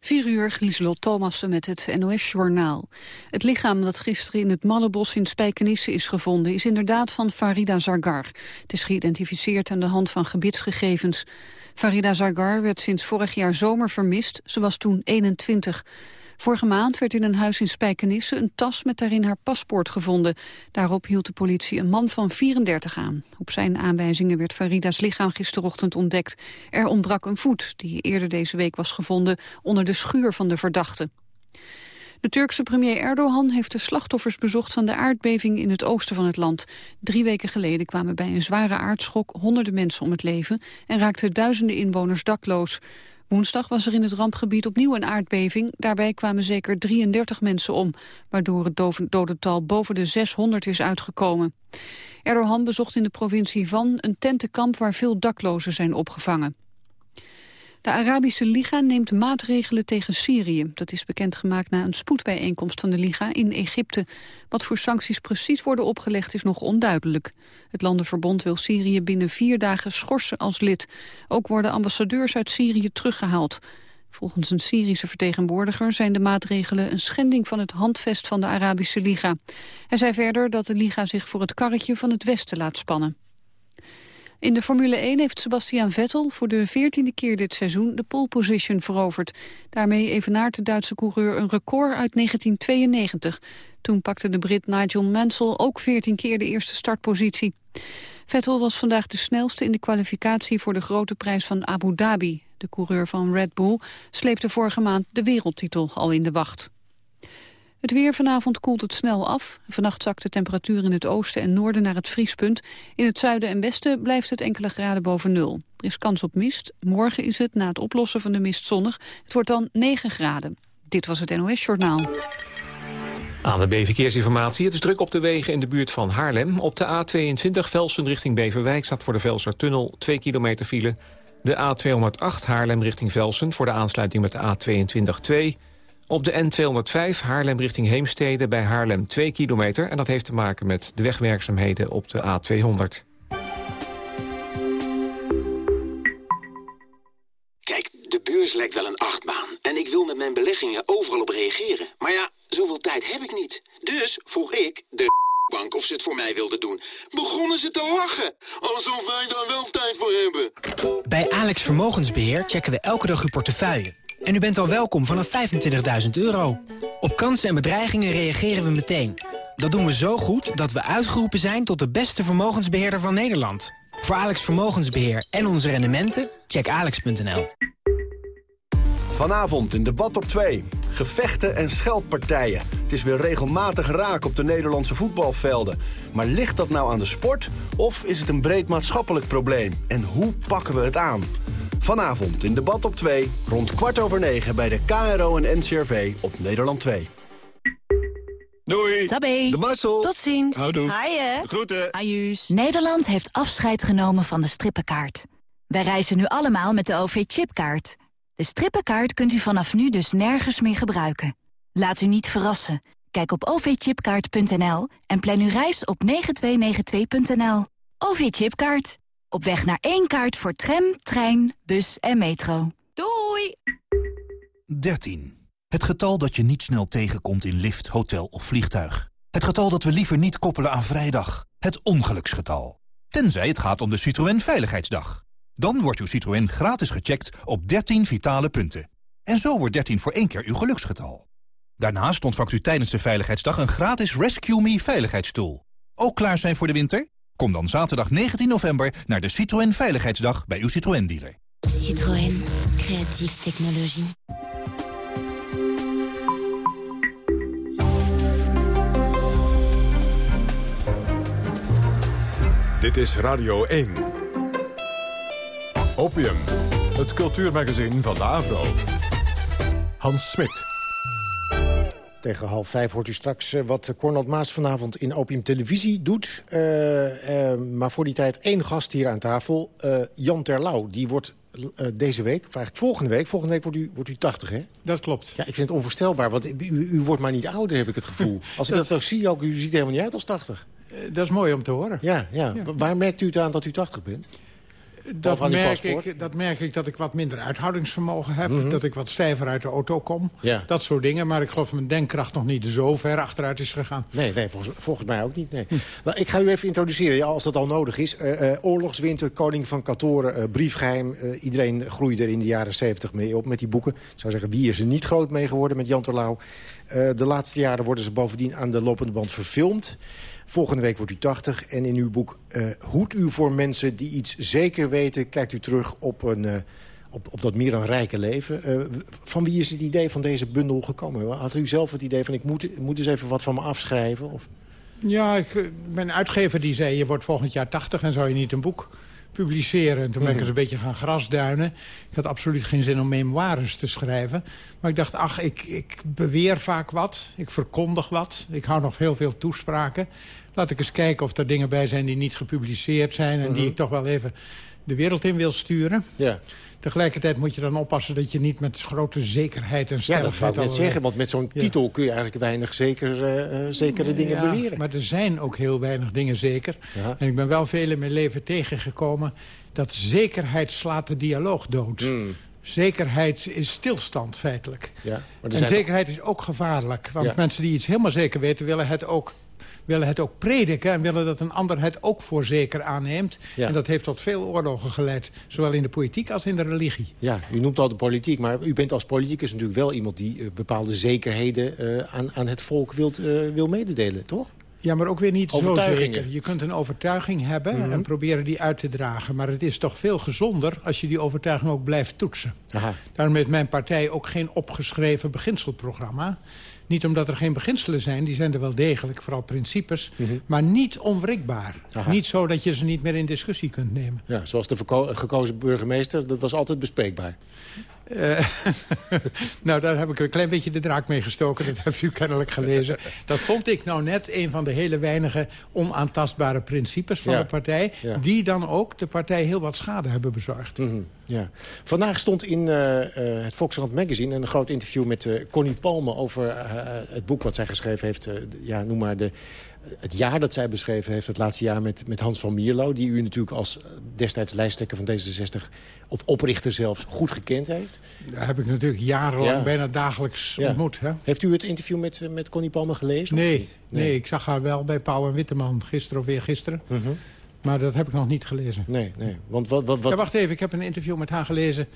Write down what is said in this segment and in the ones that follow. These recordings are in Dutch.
4 uur, Lieselot Thomassen met het NOS-journaal. Het lichaam dat gisteren in het Mallebos in Spijkenisse is gevonden... is inderdaad van Farida Zargar. Het is geïdentificeerd aan de hand van gebitsgegevens. Farida Zargar werd sinds vorig jaar zomer vermist. Ze was toen 21. Vorige maand werd in een huis in Spijkenisse een tas met daarin haar paspoort gevonden. Daarop hield de politie een man van 34 aan. Op zijn aanwijzingen werd Farida's lichaam gisterochtend ontdekt. Er ontbrak een voet, die eerder deze week was gevonden onder de schuur van de verdachte. De Turkse premier Erdogan heeft de slachtoffers bezocht van de aardbeving in het oosten van het land. Drie weken geleden kwamen bij een zware aardschok honderden mensen om het leven en raakten duizenden inwoners dakloos. Woensdag was er in het rampgebied opnieuw een aardbeving. Daarbij kwamen zeker 33 mensen om, waardoor het dodental boven de 600 is uitgekomen. Erdogan bezocht in de provincie Van een tentenkamp waar veel daklozen zijn opgevangen. De Arabische Liga neemt maatregelen tegen Syrië. Dat is bekendgemaakt na een spoedbijeenkomst van de Liga in Egypte. Wat voor sancties precies worden opgelegd is nog onduidelijk. Het Landenverbond wil Syrië binnen vier dagen schorsen als lid. Ook worden ambassadeurs uit Syrië teruggehaald. Volgens een Syrische vertegenwoordiger zijn de maatregelen een schending van het handvest van de Arabische Liga. Hij zei verder dat de Liga zich voor het karretje van het Westen laat spannen. In de Formule 1 heeft Sebastian Vettel voor de veertiende keer dit seizoen de pole position veroverd. Daarmee evenaart de Duitse coureur een record uit 1992. Toen pakte de Brit Nigel Mansell ook veertien keer de eerste startpositie. Vettel was vandaag de snelste in de kwalificatie voor de grote prijs van Abu Dhabi. De coureur van Red Bull sleepte vorige maand de wereldtitel al in de wacht. Het weer vanavond koelt het snel af. Vannacht zakt de temperatuur in het oosten en noorden naar het vriespunt. In het zuiden en westen blijft het enkele graden boven nul. Er is kans op mist. Morgen is het na het oplossen van de mist zonnig. Het wordt dan 9 graden. Dit was het NOS Journaal. Aan de B-verkeersinformatie. Het is druk op de wegen in de buurt van Haarlem. Op de A22 Velsen richting Beverwijk staat voor de Velsertunnel 2 kilometer file. De A208 Haarlem richting Velsen voor de aansluiting met de A22 2. Op de N205 Haarlem richting Heemstede bij Haarlem 2 kilometer. En dat heeft te maken met de wegwerkzaamheden op de A200. Kijk, de beurs lijkt wel een achtbaan. En ik wil met mijn beleggingen overal op reageren. Maar ja, zoveel tijd heb ik niet. Dus vroeg ik de bank of ze het voor mij wilden doen. Begonnen ze te lachen. Alsof wij daar wel tijd voor hebben. Bij Alex Vermogensbeheer checken we elke dag uw portefeuille en u bent al welkom vanaf 25.000 euro. Op kansen en bedreigingen reageren we meteen. Dat doen we zo goed dat we uitgeroepen zijn tot de beste vermogensbeheerder van Nederland. Voor Alex Vermogensbeheer en onze rendementen, check alex.nl. Vanavond in debat op 2. Gevechten en scheldpartijen. Het is weer regelmatig raak op de Nederlandse voetbalvelden. Maar ligt dat nou aan de sport of is het een breed maatschappelijk probleem? En hoe pakken we het aan? Vanavond in debat op 2, rond kwart over 9 bij de KRO en NCRV op Nederland 2. Doei. Tabé. De Marcel. Tot ziens. Houdoe. Haaien. Groeten. Ajuus. Nederland heeft afscheid genomen van de strippenkaart. Wij reizen nu allemaal met de OV-chipkaart. De strippenkaart kunt u vanaf nu dus nergens meer gebruiken. Laat u niet verrassen. Kijk op ovchipkaart.nl en plan uw reis op 9292.nl. OV-chipkaart. Op weg naar één kaart voor tram, trein, bus en metro. Doei! 13. Het getal dat je niet snel tegenkomt in lift, hotel of vliegtuig. Het getal dat we liever niet koppelen aan vrijdag. Het ongeluksgetal. Tenzij het gaat om de Citroën Veiligheidsdag. Dan wordt uw Citroën gratis gecheckt op 13 vitale punten. En zo wordt 13 voor één keer uw geluksgetal. Daarnaast ontvangt u tijdens de Veiligheidsdag een gratis Rescue Me veiligheidsstoel. Ook klaar zijn voor de winter? Kom dan zaterdag 19 november naar de Citroën Veiligheidsdag bij uw Citroën-dealer. Citroën. Creatieve technologie. Dit is Radio 1. Opium, het cultuurmagazin van de AVRO. Hans Smit. Tegen half vijf hoort u straks uh, wat Cornald Maas vanavond in Opium Televisie doet. Uh, uh, maar voor die tijd één gast hier aan tafel, Jan Terlouw. Die wordt deze week, eigenlijk volgende week... volgende week wordt u, wordt u 80, hè? Dat klopt. Ja, ik vind het onvoorstelbaar, want u, u wordt maar niet ouder, heb ik het gevoel. Als ik dat zo zie, ook, u ziet helemaal niet uit als 80. dat is mooi om te horen. Ja, ja. ja. Waar merkt u het aan dat u 80 bent? Die merk, ik, dat merk ik dat ik wat minder uithoudingsvermogen heb. Mhm. Dat ik wat stijver uit de auto kom. Ja. Dat soort dingen. Maar ik geloof dat mijn denkkracht nog niet zo ver achteruit is gegaan. Nee, nee volgens, volgens mij ook niet. Nee. Nou, ik ga u even introduceren, ja, als dat al nodig is. Eh, eh, oorlogswinter, koning van Katoren, eh, briefgeheim. Eh, iedereen groeide er in de jaren 70 mee op met die boeken. Ik zou zeggen, wie is er niet groot mee geworden met Jan Terlouw? De laatste jaren worden ze bovendien aan de lopende band verfilmd. Volgende week wordt u 80 en in uw boek eh, Hoed u voor mensen die iets zeker weten... kijkt u terug op, een, eh, op, op dat meer dan rijke leven. Eh, van wie is het idee van deze bundel gekomen? Had u zelf het idee van ik moet, moet eens even wat van me afschrijven? Of... Ja, ik, mijn uitgever die zei, je wordt volgend jaar 80 en zou je niet een boek publiceren. En toen ben ik Mhm. eens een beetje gaan grasduinen. Ik had absoluut geen zin om memoires te schrijven. Maar ik dacht, ach, ik, ik beweer vaak wat. Ik verkondig wat. Ik hou nog heel veel toespraken. Laat ik eens kijken of er dingen bij zijn die niet gepubliceerd zijn... en die Mhm. ik toch wel even de wereld in wil sturen. Ja. Tegelijkertijd moet je dan oppassen dat je niet met grote zekerheid en Ja, stelligheid... dat wou ik net allerlei- zeggen, want met zo'n Ja. titel kun je eigenlijk weinig zeker, eh, eh, zekere dingen Ja, beweren. Maar er zijn ook heel weinig dingen zeker. Ja. En ik ben wel veel in mijn leven tegengekomen... dat zekerheid slaat de dialoog dood. Hmm. Zekerheid is stilstand feitelijk. Ja, maar en zekerheid is ook gevaarlijk. Want Ja. mensen die iets helemaal zeker weten... willen het ook willen het ook prediken en willen dat een ander het ook voor zeker aanneemt. Ja. En dat heeft tot veel oorlogen geleid. Zowel in de politiek als in de religie. Ja, u noemt al de politiek, maar u bent als politicus natuurlijk wel iemand... die eh, bepaalde zekerheden eh, aan, aan het volk wilt, eh, wil mededelen, toch? Ja, maar ook weer niet zo zeker. Je kunt een overtuiging hebben Mhm. en proberen die uit te dragen. Maar het is toch veel gezonder als je die overtuiging ook blijft toetsen. Aha. Daarom heeft mijn partij ook geen opgeschreven beginselprogramma. Niet omdat er geen beginselen zijn, die zijn er wel degelijk, vooral principes. Maar niet onwrikbaar. Mhm. Aha. Niet zo dat je ze niet meer in discussie kunt nemen. Ja, zoals de gekozen burgemeester, dat was altijd bespreekbaar. Eh, nou, daar heb ik een klein beetje de draak mee gestoken. Dat hebt u kennelijk gelezen. Dat vond ik nou net een van de hele weinige onaantastbare principes van Ja. de partij. Ja. Die dan ook de partij heel wat schade hebben bezorgd. Mhm, ja. Vandaag stond in eh, eh, het Volkskrant Magazine een groot interview met Connie Palme... over het boek wat zij geschreven heeft. ja, noem maar de, het jaar dat zij beschreven heeft. Het laatste jaar met, met Hans van Mierlo. Die u natuurlijk als eh, destijds lijsttrekker van D66... of oprichter zelfs goed gekend heeft. Daar heb ik natuurlijk jarenlang Ja. bijna dagelijks Ja. ontmoet. Hè? Heeft u het interview met, eh, met Connie Palme gelezen? Nee, nee. ik zag haar wel bij Pauw en Witteman gisteren of weer gisteren. Mhm. Maar dat heb ik nog niet gelezen. Nee, nee. Want wat... wat, wat... Ja, wacht even, ik heb een interview met haar gelezen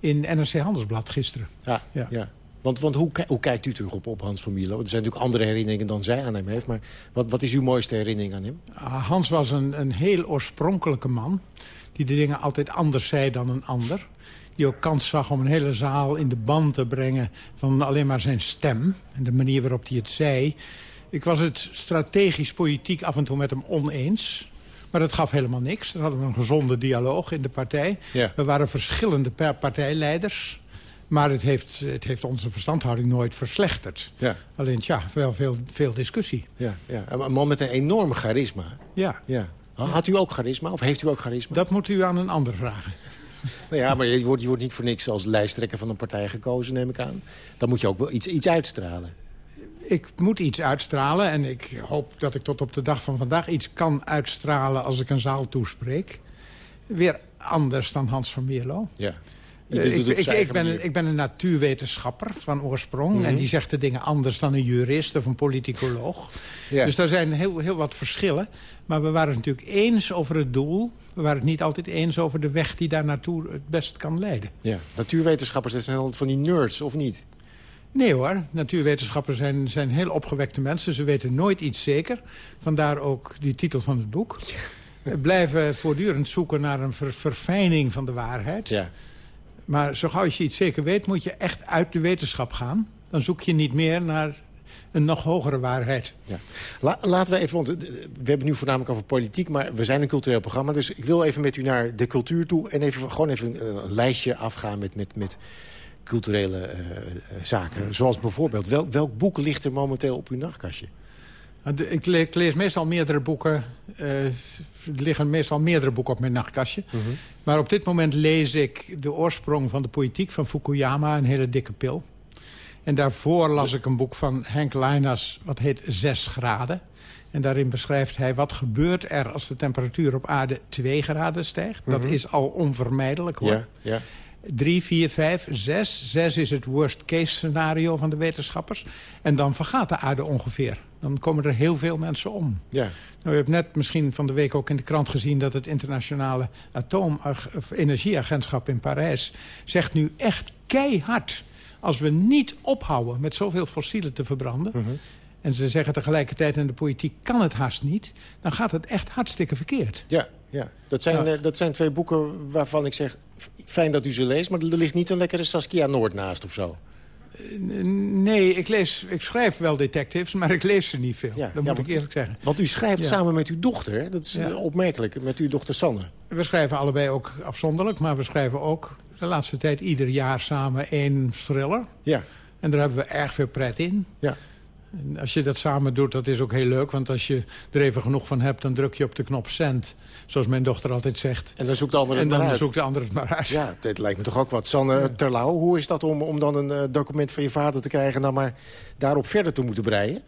in NRC Handelsblad gisteren. Ja, Ja. ja. Want, want hoe, hoe kijkt u terug op, op Hans van Mierlo? Er zijn natuurlijk andere herinneringen dan zij aan hem heeft. Maar wat, wat is uw mooiste herinnering aan hem? Ah, Hans was een, een heel oorspronkelijke man. Die de dingen altijd anders zei dan een ander. Die ook kans zag om een hele zaal in de band te brengen... van alleen maar zijn stem en de manier waarop hij het zei. Ik was het strategisch politiek af en toe met hem oneens... Maar dat gaf helemaal niks. Dan hadden we een gezonde dialoog in de partij. Ja. We waren verschillende partijleiders. Maar het heeft, het heeft onze verstandhouding nooit verslechterd. Ja. Alleen, tja, wel veel, veel discussie. Ja, ja. Een man met een enorme charisma. Ja. Ja. Had u ook charisma of heeft u ook charisma? Dat moet u aan een ander vragen. Nou ja, maar je wordt, je wordt niet voor niks als lijsttrekker van een partij gekozen, neem ik aan. Dan moet je ook wel iets, iets uitstralen. Ik moet iets uitstralen en ik hoop dat ik tot op de dag van vandaag iets kan uitstralen als ik een zaal toespreek. Weer anders dan Hans van Mierlo. Ja. Eh, ik, ik, ben, een- ik ben een natuurwetenschapper van oorsprong. Mhm. En die zegt de dingen anders dan een jurist of een politicoloog. Ja. Dus daar zijn heel, heel wat verschillen. Maar we waren het natuurlijk eens over het doel. We waren het niet altijd eens over de weg die daar naartoe het best kan leiden. Ja. Natuurwetenschappers, dat zijn altijd van die nerds, of niet? Nee hoor, natuurwetenschappers zijn, zijn heel opgewekte mensen. Ze weten nooit iets zeker. Vandaar ook die titel van het boek. We blijven voortdurend zoeken naar een ver- verfijning van de waarheid. Ja. Maar zo gauw als je iets zeker weet, moet je echt uit de wetenschap gaan. Dan zoek je niet meer naar een nog hogere waarheid. Ja. La- laten we even, want eh, we hebben nu voornamelijk over politiek... maar we zijn een cultureel programma, dus ik wil even met u naar de cultuur toe... en even, gewoon even een, lijstje afgaan met, met, met culturele eh, eh, zaken. Zoals bijvoorbeeld, wel, welk boek ligt er momenteel op uw nachtkastje? Ik, le- ik lees meestal meerdere boeken. eh, er liggen meestal meerdere boeken op mijn nachtkastje. Maar op dit moment lees ik de oorsprong van de politiek van Fukuyama, een hele dikke pil. En daarvoor las ik een boek van Henk Leinas, wat heet Zes graden. En daarin beschrijft hij wat gebeurt er als de temperatuur op aarde 2 graden stijgt. Dat Mhm. is al onvermijdelijk hoor. Ja, ja. 3, 4, 5, 6. 6 is het worst case scenario van de wetenschappers. En dan vergaat de aarde ongeveer. Dan komen er heel veel mensen om. Ja. Nou, u hebt net misschien van de week ook in de krant gezien... dat het internationale atoomenergieagentschap in Parijs... zegt nu echt keihard... als we niet ophouden met zoveel fossielen te verbranden... Mhm. en ze zeggen tegelijkertijd in de politiek kan het haast niet... dan gaat het echt hartstikke verkeerd. Ja, ja. Dat, zijn, eh, dat zijn twee boeken waarvan ik zeg... fijn dat u ze leest, maar er ligt niet een lekkere Saskia Noord naast of zo. Nee, ik, lees, ik schrijf wel detectives, maar ik lees ze niet veel. Ja, dat ja, moet ik eerlijk zeggen. Want u schrijft Ja. samen met uw dochter, dat is eh, opmerkelijk, met uw dochter Sanne. We schrijven allebei ook afzonderlijk, maar we schrijven ook de laatste tijd ieder jaar samen één thriller. Ja. En daar hebben we erg veel pret in. Ja. En als je dat samen doet, dat is ook heel leuk. Want als je er even genoeg van hebt, dan druk je op de knop send. Zoals mijn dochter altijd zegt. En dan zoekt de ander het En maar dan uit. zoekt de ander het maar uit. Ja, dit lijkt me toch ook wat. Sanne Terlouw, hoe is dat om, om dan een eh, document van je vader te krijgen... en dan maar daarop verder te moeten breien?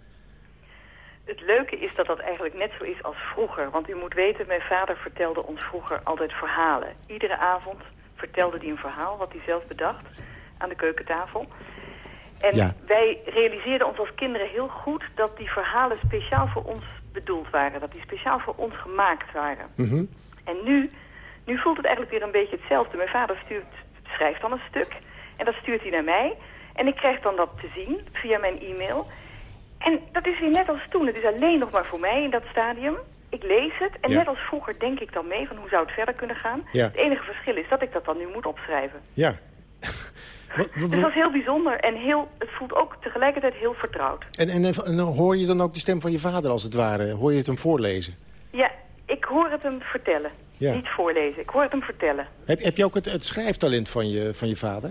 Het leuke is dat dat eigenlijk net zo is als vroeger. Want u moet weten, mijn vader vertelde ons vroeger altijd verhalen. Iedere avond vertelde hij een verhaal, wat hij zelf bedacht, aan de keukentafel. En Ja. wij realiseerden ons als kinderen heel goed dat die verhalen speciaal voor ons bedoeld waren. Dat die speciaal voor ons gemaakt waren. Mhm. En nu, nu voelt het eigenlijk weer een beetje hetzelfde. Mijn vader stuurt, schrijft dan een stuk en dat stuurt hij naar mij. En ik krijg dan dat te zien via mijn e-mail. En dat is weer net als toen. Het is alleen nog maar voor mij in dat stadium. Ik lees het en Ja. net als vroeger denk ik dan mee van hoe zou het verder kunnen gaan. Ja. Het enige verschil is dat ik dat dan nu moet opschrijven. Ja. Wat- wat- Dus dat is heel bijzonder en heel, het voelt ook tegelijkertijd heel vertrouwd. En, en, en hoor je dan ook de stem van je vader als het ware? Hoor je het hem voorlezen? Ja, ik hoor het hem vertellen. Ja. Niet voorlezen, ik hoor het hem vertellen. Heb, heb je ook het, het schrijftalent van je, van je vader?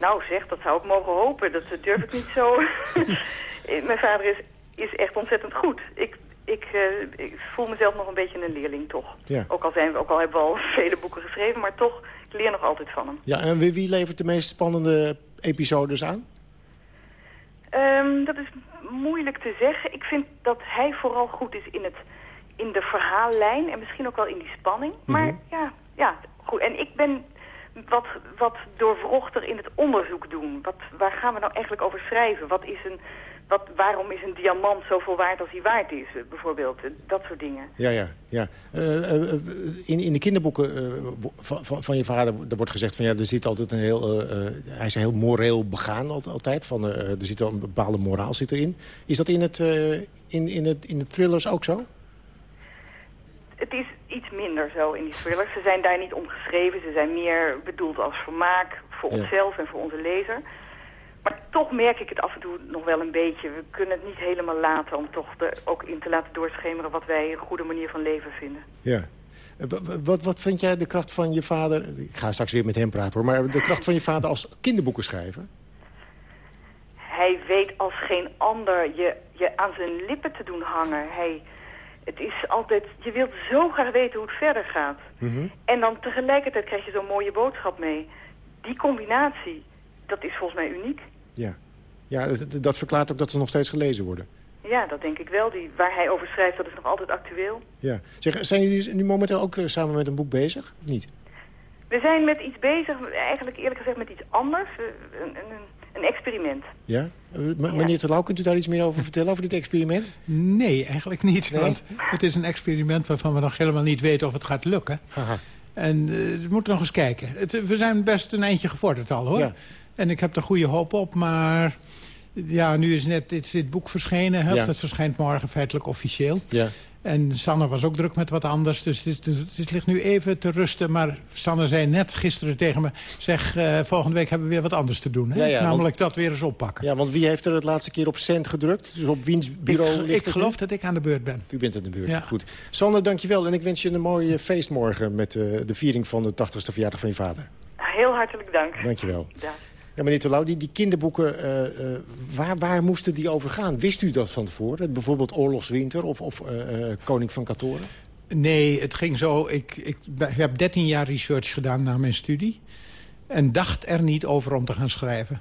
Nou zeg, dat zou ik mogen hopen. Dat durf ik niet zo. Mijn vader is, is echt ontzettend goed. Ik, ik, eh, ik voel mezelf nog een beetje een leerling, toch? Ja. Ook, al zijn we, ook al hebben we al vele boeken geschreven, maar toch, leer nog altijd van hem. Ja, en wie, wie levert de meest spannende episodes aan? Ehm, dat is moeilijk te zeggen. Ik vind dat hij vooral goed is in, het, in de verhaallijn en misschien ook wel in die spanning. Maar ja, ja, goed. En ik ben wat, wat doorwrochter in het onderzoek doen. Wat, waar gaan we nou eigenlijk over schrijven? Wat is een, wat, waarom is een diamant zoveel waard als hij waard is, eh, bijvoorbeeld? Eh, Dat soort dingen. Ja, ja, ja. Eh, in, in de kinderboeken van, van, van je vader er wordt gezegd... van ja, er zit altijd een heel... hij is heel moreel begaan al- altijd. Van, er zit wel een bepaalde moraal zit erin. Is dat in, het, in, in, het, in de thrillers ook zo? Het is iets minder zo in die thrillers. Ze zijn daar niet om geschreven. Ze zijn meer bedoeld als vermaak voor Ja. onszelf en voor onze lezer. Maar toch merk ik het af en toe nog wel een beetje. We kunnen het niet helemaal laten om toch er ook in te laten doorschemeren... wat wij een goede manier van leven vinden. Ja. Eh, wa- wa- Wat, wat vind jij de kracht van je vader... Ik ga straks weer met hem praten hoor. Maar de kracht van je vader als kinderboekenschrijver? Hij weet als geen ander je, je aan zijn lippen te doen hangen. Hij, het is altijd, je wilt zo graag weten hoe het verder gaat. Mhm. En dan tegelijkertijd krijg je zo'n mooie boodschap mee. Die combinatie, dat is volgens mij uniek. Ja. Ja, dat, dat verklaart ook dat ze nog steeds gelezen worden. Ja, dat denk ik wel. Die, waar hij over schrijft, dat is nog altijd actueel. Ja. Zeg, zijn jullie nu momenteel ook eh, samen met een boek bezig? Of niet? We zijn met iets bezig, eigenlijk eerlijk gezegd met iets anders. Eh, Een, een, een experiment. Ja? Eh, m- Meneer Terlouw, kunt u daar iets meer over vertellen, over dit experiment? Nee, eigenlijk niet. Want het is een experiment waarvan we nog helemaal niet weten of het gaat lukken. En eh, we moeten nog eens kijken. Het, we zijn best een eindje gevorderd al, hoor. Ja. En ik heb er goede hoop op, maar... Ja, nu is net dit, dit boek verschenen. Hè, Ja. Dat verschijnt morgen feitelijk officieel. Ja. En Sanne was ook druk met wat anders. Dus het, is- het ligt nu even te rusten. Maar Sanne zei net gisteren tegen me... zeg, eh, volgende week hebben we weer wat anders te doen. Hè? Ja, ja, want- Namelijk dat weer eens oppakken. Ja, want wie heeft er het laatste keer op cent gedrukt? Dus op wiens bureau ik, ligt ik het geloof nu? dat ik aan de beurt ben. U bent aan de beurt. Ja. Goed. Sander, dankjewel. En ik wens je een mooie feest morgen... met eh, de viering van de 80ste verjaardag van je vader. Heel hartelijk dank. Dankjewel. Dag. Ja, meneer Terlouw, die, die kinderboeken, eh, eh, waar, waar moesten die over gaan? Wist u dat van tevoren? Bijvoorbeeld Oorlogswinter of, of eh, Koning van Katoren? Nee, het ging zo. Ik, ik, ik heb 13 jaar research gedaan na mijn studie. En dacht er niet over om te gaan schrijven.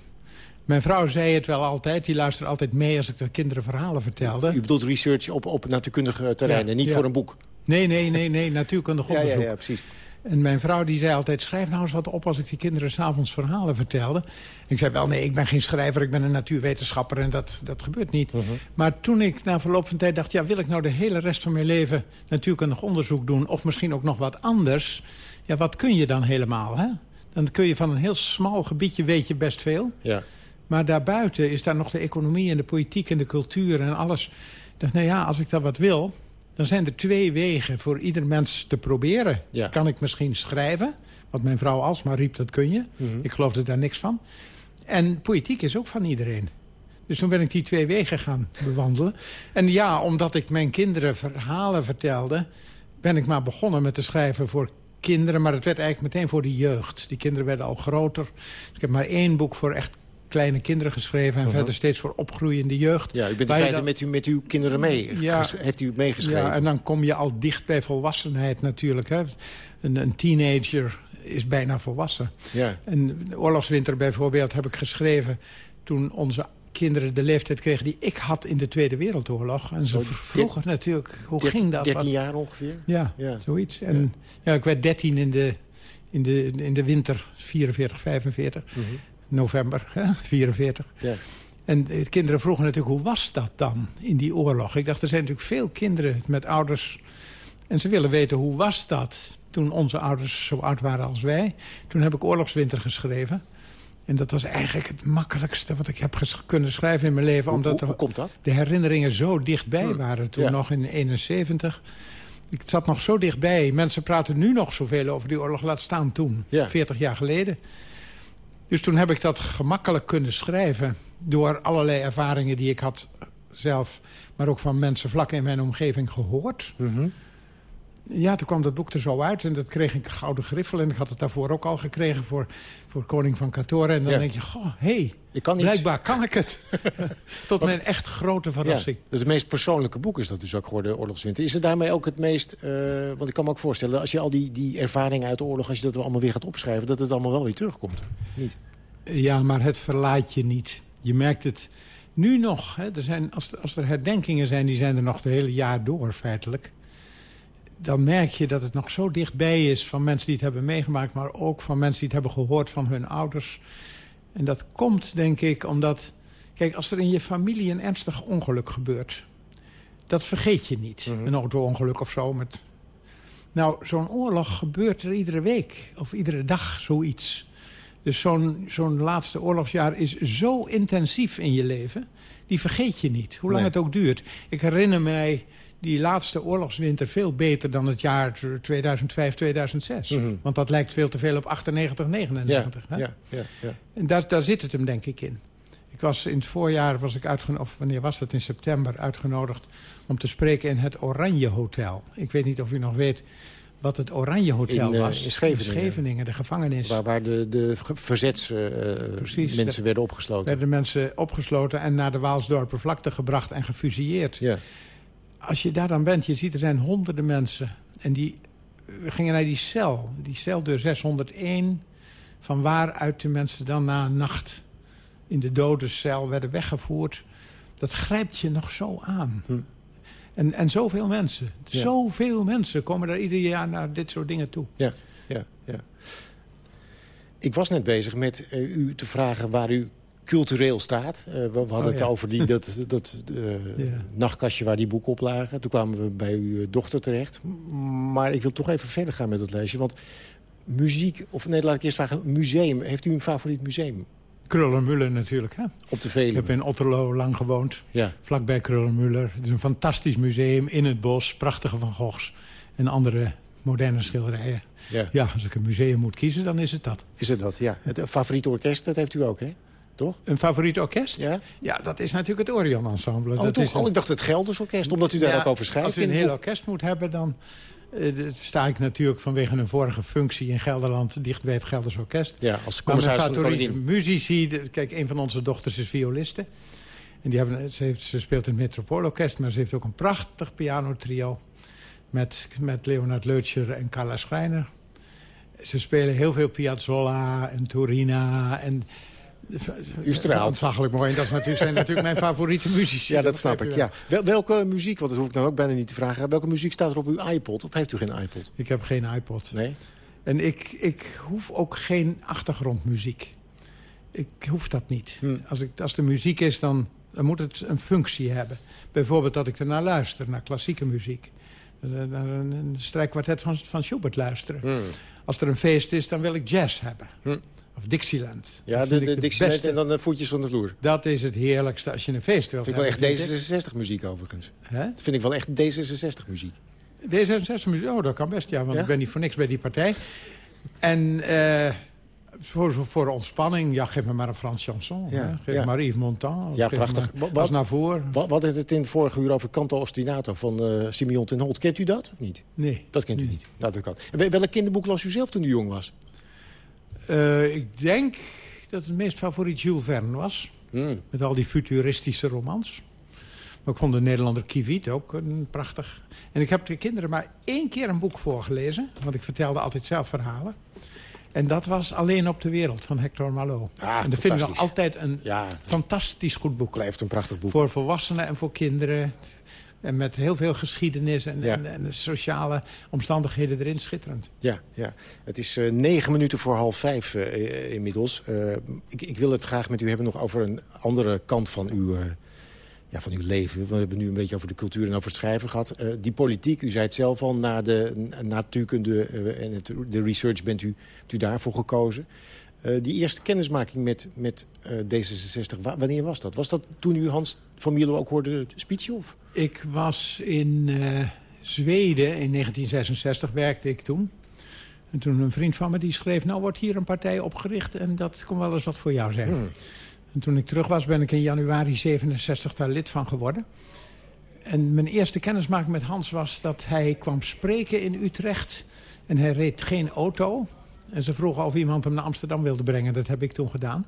Mijn vrouw zei het wel altijd. Die luisterde altijd mee als ik de kinderen verhalen vertelde. U bedoelt research op, op natuurkundige terreinen, Ja, niet ja. voor een boek? Nee, nee, nee, nee, natuurkundig Ja, ja, onderzoek. ja, precies. En mijn vrouw die zei altijd, schrijf nou eens wat op als ik die kinderen s'avonds verhalen vertelde. Ik zei wel, nee, ik ben geen schrijver, ik ben een natuurwetenschapper en dat, dat gebeurt niet. Mhm. Maar toen ik na verloop van tijd dacht, ja, wil ik nou de hele rest van mijn leven natuurkundig onderzoek doen? Of misschien ook nog wat anders? Ja, wat kun je dan helemaal, hè? Dan kun je van een heel smal gebiedje weet je best veel. Ja. Maar daarbuiten is daar nog de economie en de politiek en de cultuur en alles. Ik dacht, nou ja, als ik dat wat wil... dan zijn er twee wegen voor ieder mens te proberen. Ja. Kan ik misschien schrijven, wat mijn vrouw alsmaar riep, dat kun je. Mhm. Ik geloofde daar niks van. En politiek is ook van iedereen. Dus toen ben ik die twee wegen gaan bewandelen. En ja, omdat ik mijn kinderen verhalen vertelde... ben ik maar begonnen met te schrijven voor kinderen. Maar het werd eigenlijk meteen voor de jeugd. Die kinderen werden al groter. Dus ik heb maar één boek voor echt kleine kinderen geschreven... en Mhm. verder steeds voor opgroeiende jeugd. Ja, u bent in feite dan- met, u, met uw kinderen mee. Ja. heeft u meegeschreven? Ja, en dan kom je al dicht bij volwassenheid natuurlijk. Hè. Een, een teenager is bijna volwassen. Ja. En de Oorlogswinter bijvoorbeeld heb ik geschreven... toen onze kinderen de leeftijd kregen die ik had in de Tweede Wereldoorlog. En ze Zo, vroegen natuurlijk, hoe ging dat? 13 Wat- jaar ongeveer? Ja, Ja. zoiets. En ja. ik werd 13 in de, in de, in de winter 44, 45. Mhm. November hè, 44. Ja. En de kinderen vroegen natuurlijk, hoe was dat dan in die oorlog? Ik dacht, er zijn natuurlijk veel kinderen met ouders... en ze willen weten, hoe was dat toen onze ouders zo oud waren als wij? Toen heb ik Oorlogswinter geschreven. En dat was eigenlijk het makkelijkste wat ik heb kunnen schrijven in mijn leven. Omdat hoe- komt dat? de herinneringen zo dichtbij waren toen Ja. nog in 71. Ik zat nog zo dichtbij. Mensen praten nu nog zoveel over die oorlog. Laat staan toen, Ja. 40 jaar geleden. Dus toen heb ik dat gemakkelijk kunnen schrijven... door allerlei ervaringen die ik had zelf... maar ook van mensen vlak in mijn omgeving gehoord. Mhm. Ja, toen kwam dat boek er zo uit en dat kreeg ik gouden griffel. En ik had het daarvoor ook al gekregen voor, voor Koning van Katoren. En dan Ja. denk je, goh, hé, hey, Ik kan blijkbaar kan ik het. Tot mijn echt grote verrassing. Ja, dus het meest persoonlijke boek is dat dus ook geworden, Oorlogswinter. Is het daarmee ook het meest... eh, want ik kan me ook voorstellen, als je al die, die ervaringen uit de oorlog... als je dat allemaal weer gaat opschrijven, dat het allemaal wel weer terugkomt. Niet? Ja, maar het verlaat je niet. Je merkt het nu nog. Hè, er zijn, als, als er herdenkingen zijn, die zijn er nog het hele jaar door feitelijk. Dan merk je dat het nog zo dichtbij is van mensen die het hebben meegemaakt... maar ook van mensen die het hebben gehoord van hun ouders. En dat komt, denk ik, omdat... Kijk, als er in je familie een ernstig ongeluk gebeurt... dat vergeet je niet. Een auto-ongeluk of zo. Met... Nou, zo'n oorlog gebeurt er iedere week of iedere dag zoiets. Dus zo'n zo'n laatste oorlogsjaar is zo intensief in je leven... die vergeet je niet, hoe lang Nee. het ook duurt. Ik herinner mij die laatste oorlogswinter veel beter... dan het jaar 2005, 2006. Mhm. Want dat lijkt veel te veel op 98, 99. Ja, hè? ja, ja, ja. En daar, daar zit het hem denk ik in. Ik was in het voorjaar, was ik uitgenodigd, of wanneer was dat, in september uitgenodigd... om te spreken in het Oranje Hotel. Ik weet niet of u nog weet wat het Oranje Hotel In, eh, was. in Scheveningen. Scheveningen, de gevangenis. Waar, waar de, de verzetsmensen Precies. mensen werden opgesloten. werden mensen opgesloten en naar de Waalsdorper vlakte gebracht en gefusilleerd. Ja. Als je daar dan bent, je ziet er zijn honderden mensen. En die we gingen naar die cel, die celdeur 601... van waaruit de mensen dan na een nacht in de dode cel werden weggevoerd. Dat grijpt je nog zo aan. Hm. En, en zoveel mensen, Ja. zoveel mensen komen daar ieder jaar naar dit soort dingen toe. Ja, ja, ja. Ik was net bezig met eh, u te vragen waar u cultureel staat. Eh, we, we hadden Oh, het ja. over die, dat, dat eh, Ja. nachtkastje waar die boeken op lagen. Toen kwamen we bij uw dochter terecht. Maar ik wil toch even verder gaan met het lijstje. Want muziek, of nee, laat ik eerst vragen. Museum, heeft u een favoriet museum? Krullenmuller natuurlijk, hè? Op de Ik Veluwe? heb in Otterlo lang gewoond. Ja. Vlakbij Krullenmuller. Het is een fantastisch museum in het bos. Prachtige Van Goghs en andere moderne schilderijen. Ja. Ja, als ik een museum moet kiezen, dan is het dat. Is het dat, ja. Het eh, favoriete orkest, dat heeft u ook, hè? Toch? Een favoriet orkest? Ja? Ja, dat is natuurlijk het Orion Ensemble. Oh, dat toch? is een- oh, ik dacht het Gelders Orkest, omdat u daar Ja, ook over schrijft. Als je een heel orkest moet hebben, dan d- sta ik natuurlijk vanwege een vorige functie in Gelderland dicht bij het Gelders Orkest. Ja, als commissaris van de muzici, de- kijk, een van onze dochters is violiste. En die hebben, ze, heeft, ze speelt in het Metropoolorkest, maar ze heeft ook een prachtig pianotrio. Met, met Leonard Leutscher en Carla Schreiner. Ze spelen heel veel Piazzolla en Turina. En U straalt. Ontzaglijk mooi. En dat is natuurlijk, zijn natuurlijk mijn favoriete muzici. Ja, dat snap ik. Ja. Wel, welke muziek, want dat hoef ik nou ook bijna niet te vragen... welke muziek staat er op uw iPod? Of heeft u geen iPod? Ik heb geen iPod. Nee? En ik, ik hoef ook geen achtergrondmuziek. Ik hoef dat niet. Hm. Als, ik, als de muziek is, dan, dan moet het een functie hebben. Bijvoorbeeld dat ik ernaar luister, naar klassieke muziek. Eh, Naar een, strijkkwartet van, van Schubert luisteren. Hm. Als er een feest is, dan wil ik jazz hebben. Of Dixieland. Ja, de, de Dixieland en dan de voetjes van de vloer. Dat is het heerlijkste als je een feest wilt Vind ik wel echt vind ik. D66-muziek overigens. Hè? Dat vind ik wel echt D66-muziek. D66 muziek, oh, dat kan best, ja. Want Ja? ik ben niet voor niks bij die partij. En eh, voor, voor ontspanning, ja, geef me maar een Frans chanson. Ja. Geef ja. maar Yves Montand. Ja, prachtig. Wat- Pas naar voren. Wat, wat had het in het vorige uur over Canto Ostinato van eh Simeon ten Holt? Kent u dat of niet? Nee. Dat kent u niet. Nou, dat kan. En welk kinderboek las u zelf toen u jong was? Eh, ik denk dat het meest favoriet Jules Verne was. Hmm. Met al die futuristische romans. Maar ik vond de Nederlander Kiviet ook een prachtig. En ik heb de kinderen maar één keer een boek voorgelezen. Want ik vertelde altijd zelf verhalen. En dat was Alleen op de Wereld van Hector Malot. Ah, en dat vind ik nog altijd een Ja, fantastisch goed boek. blijft een prachtig boek. Voor volwassenen en voor kinderen. En met heel veel geschiedenis en, Ja. en, en sociale omstandigheden erin schitterend. Ja, ja. het is eh, negen minuten voor half vijf eh, inmiddels. Eh, ik, ik wil het graag met u hebben nog over een andere kant van uw, ja, van uw leven. We hebben nu een beetje over de cultuur en over het schrijven gehad. Eh, die politiek, u zei het zelf al, na de natuurkunde en het, de research bent u, bent u daarvoor gekozen. Eh, die eerste kennismaking met, met eh, D66, wa- wanneer was dat? Was dat toen u Hans van Mierlo ook hoorde speechen? Of? Ik was in eh, Zweden in 1966, werkte ik toen. En toen een vriend van me die schreef... nou wordt hier een partij opgericht en dat kon wel eens wat voor jou zijn. Hmm. En toen ik terug was ben ik in januari 67 daar lid van geworden. En mijn eerste kennismaking met Hans was dat hij kwam spreken in Utrecht. En hij reed geen auto. En ze vroegen of iemand hem naar Amsterdam wilde brengen. Dat heb ik toen gedaan.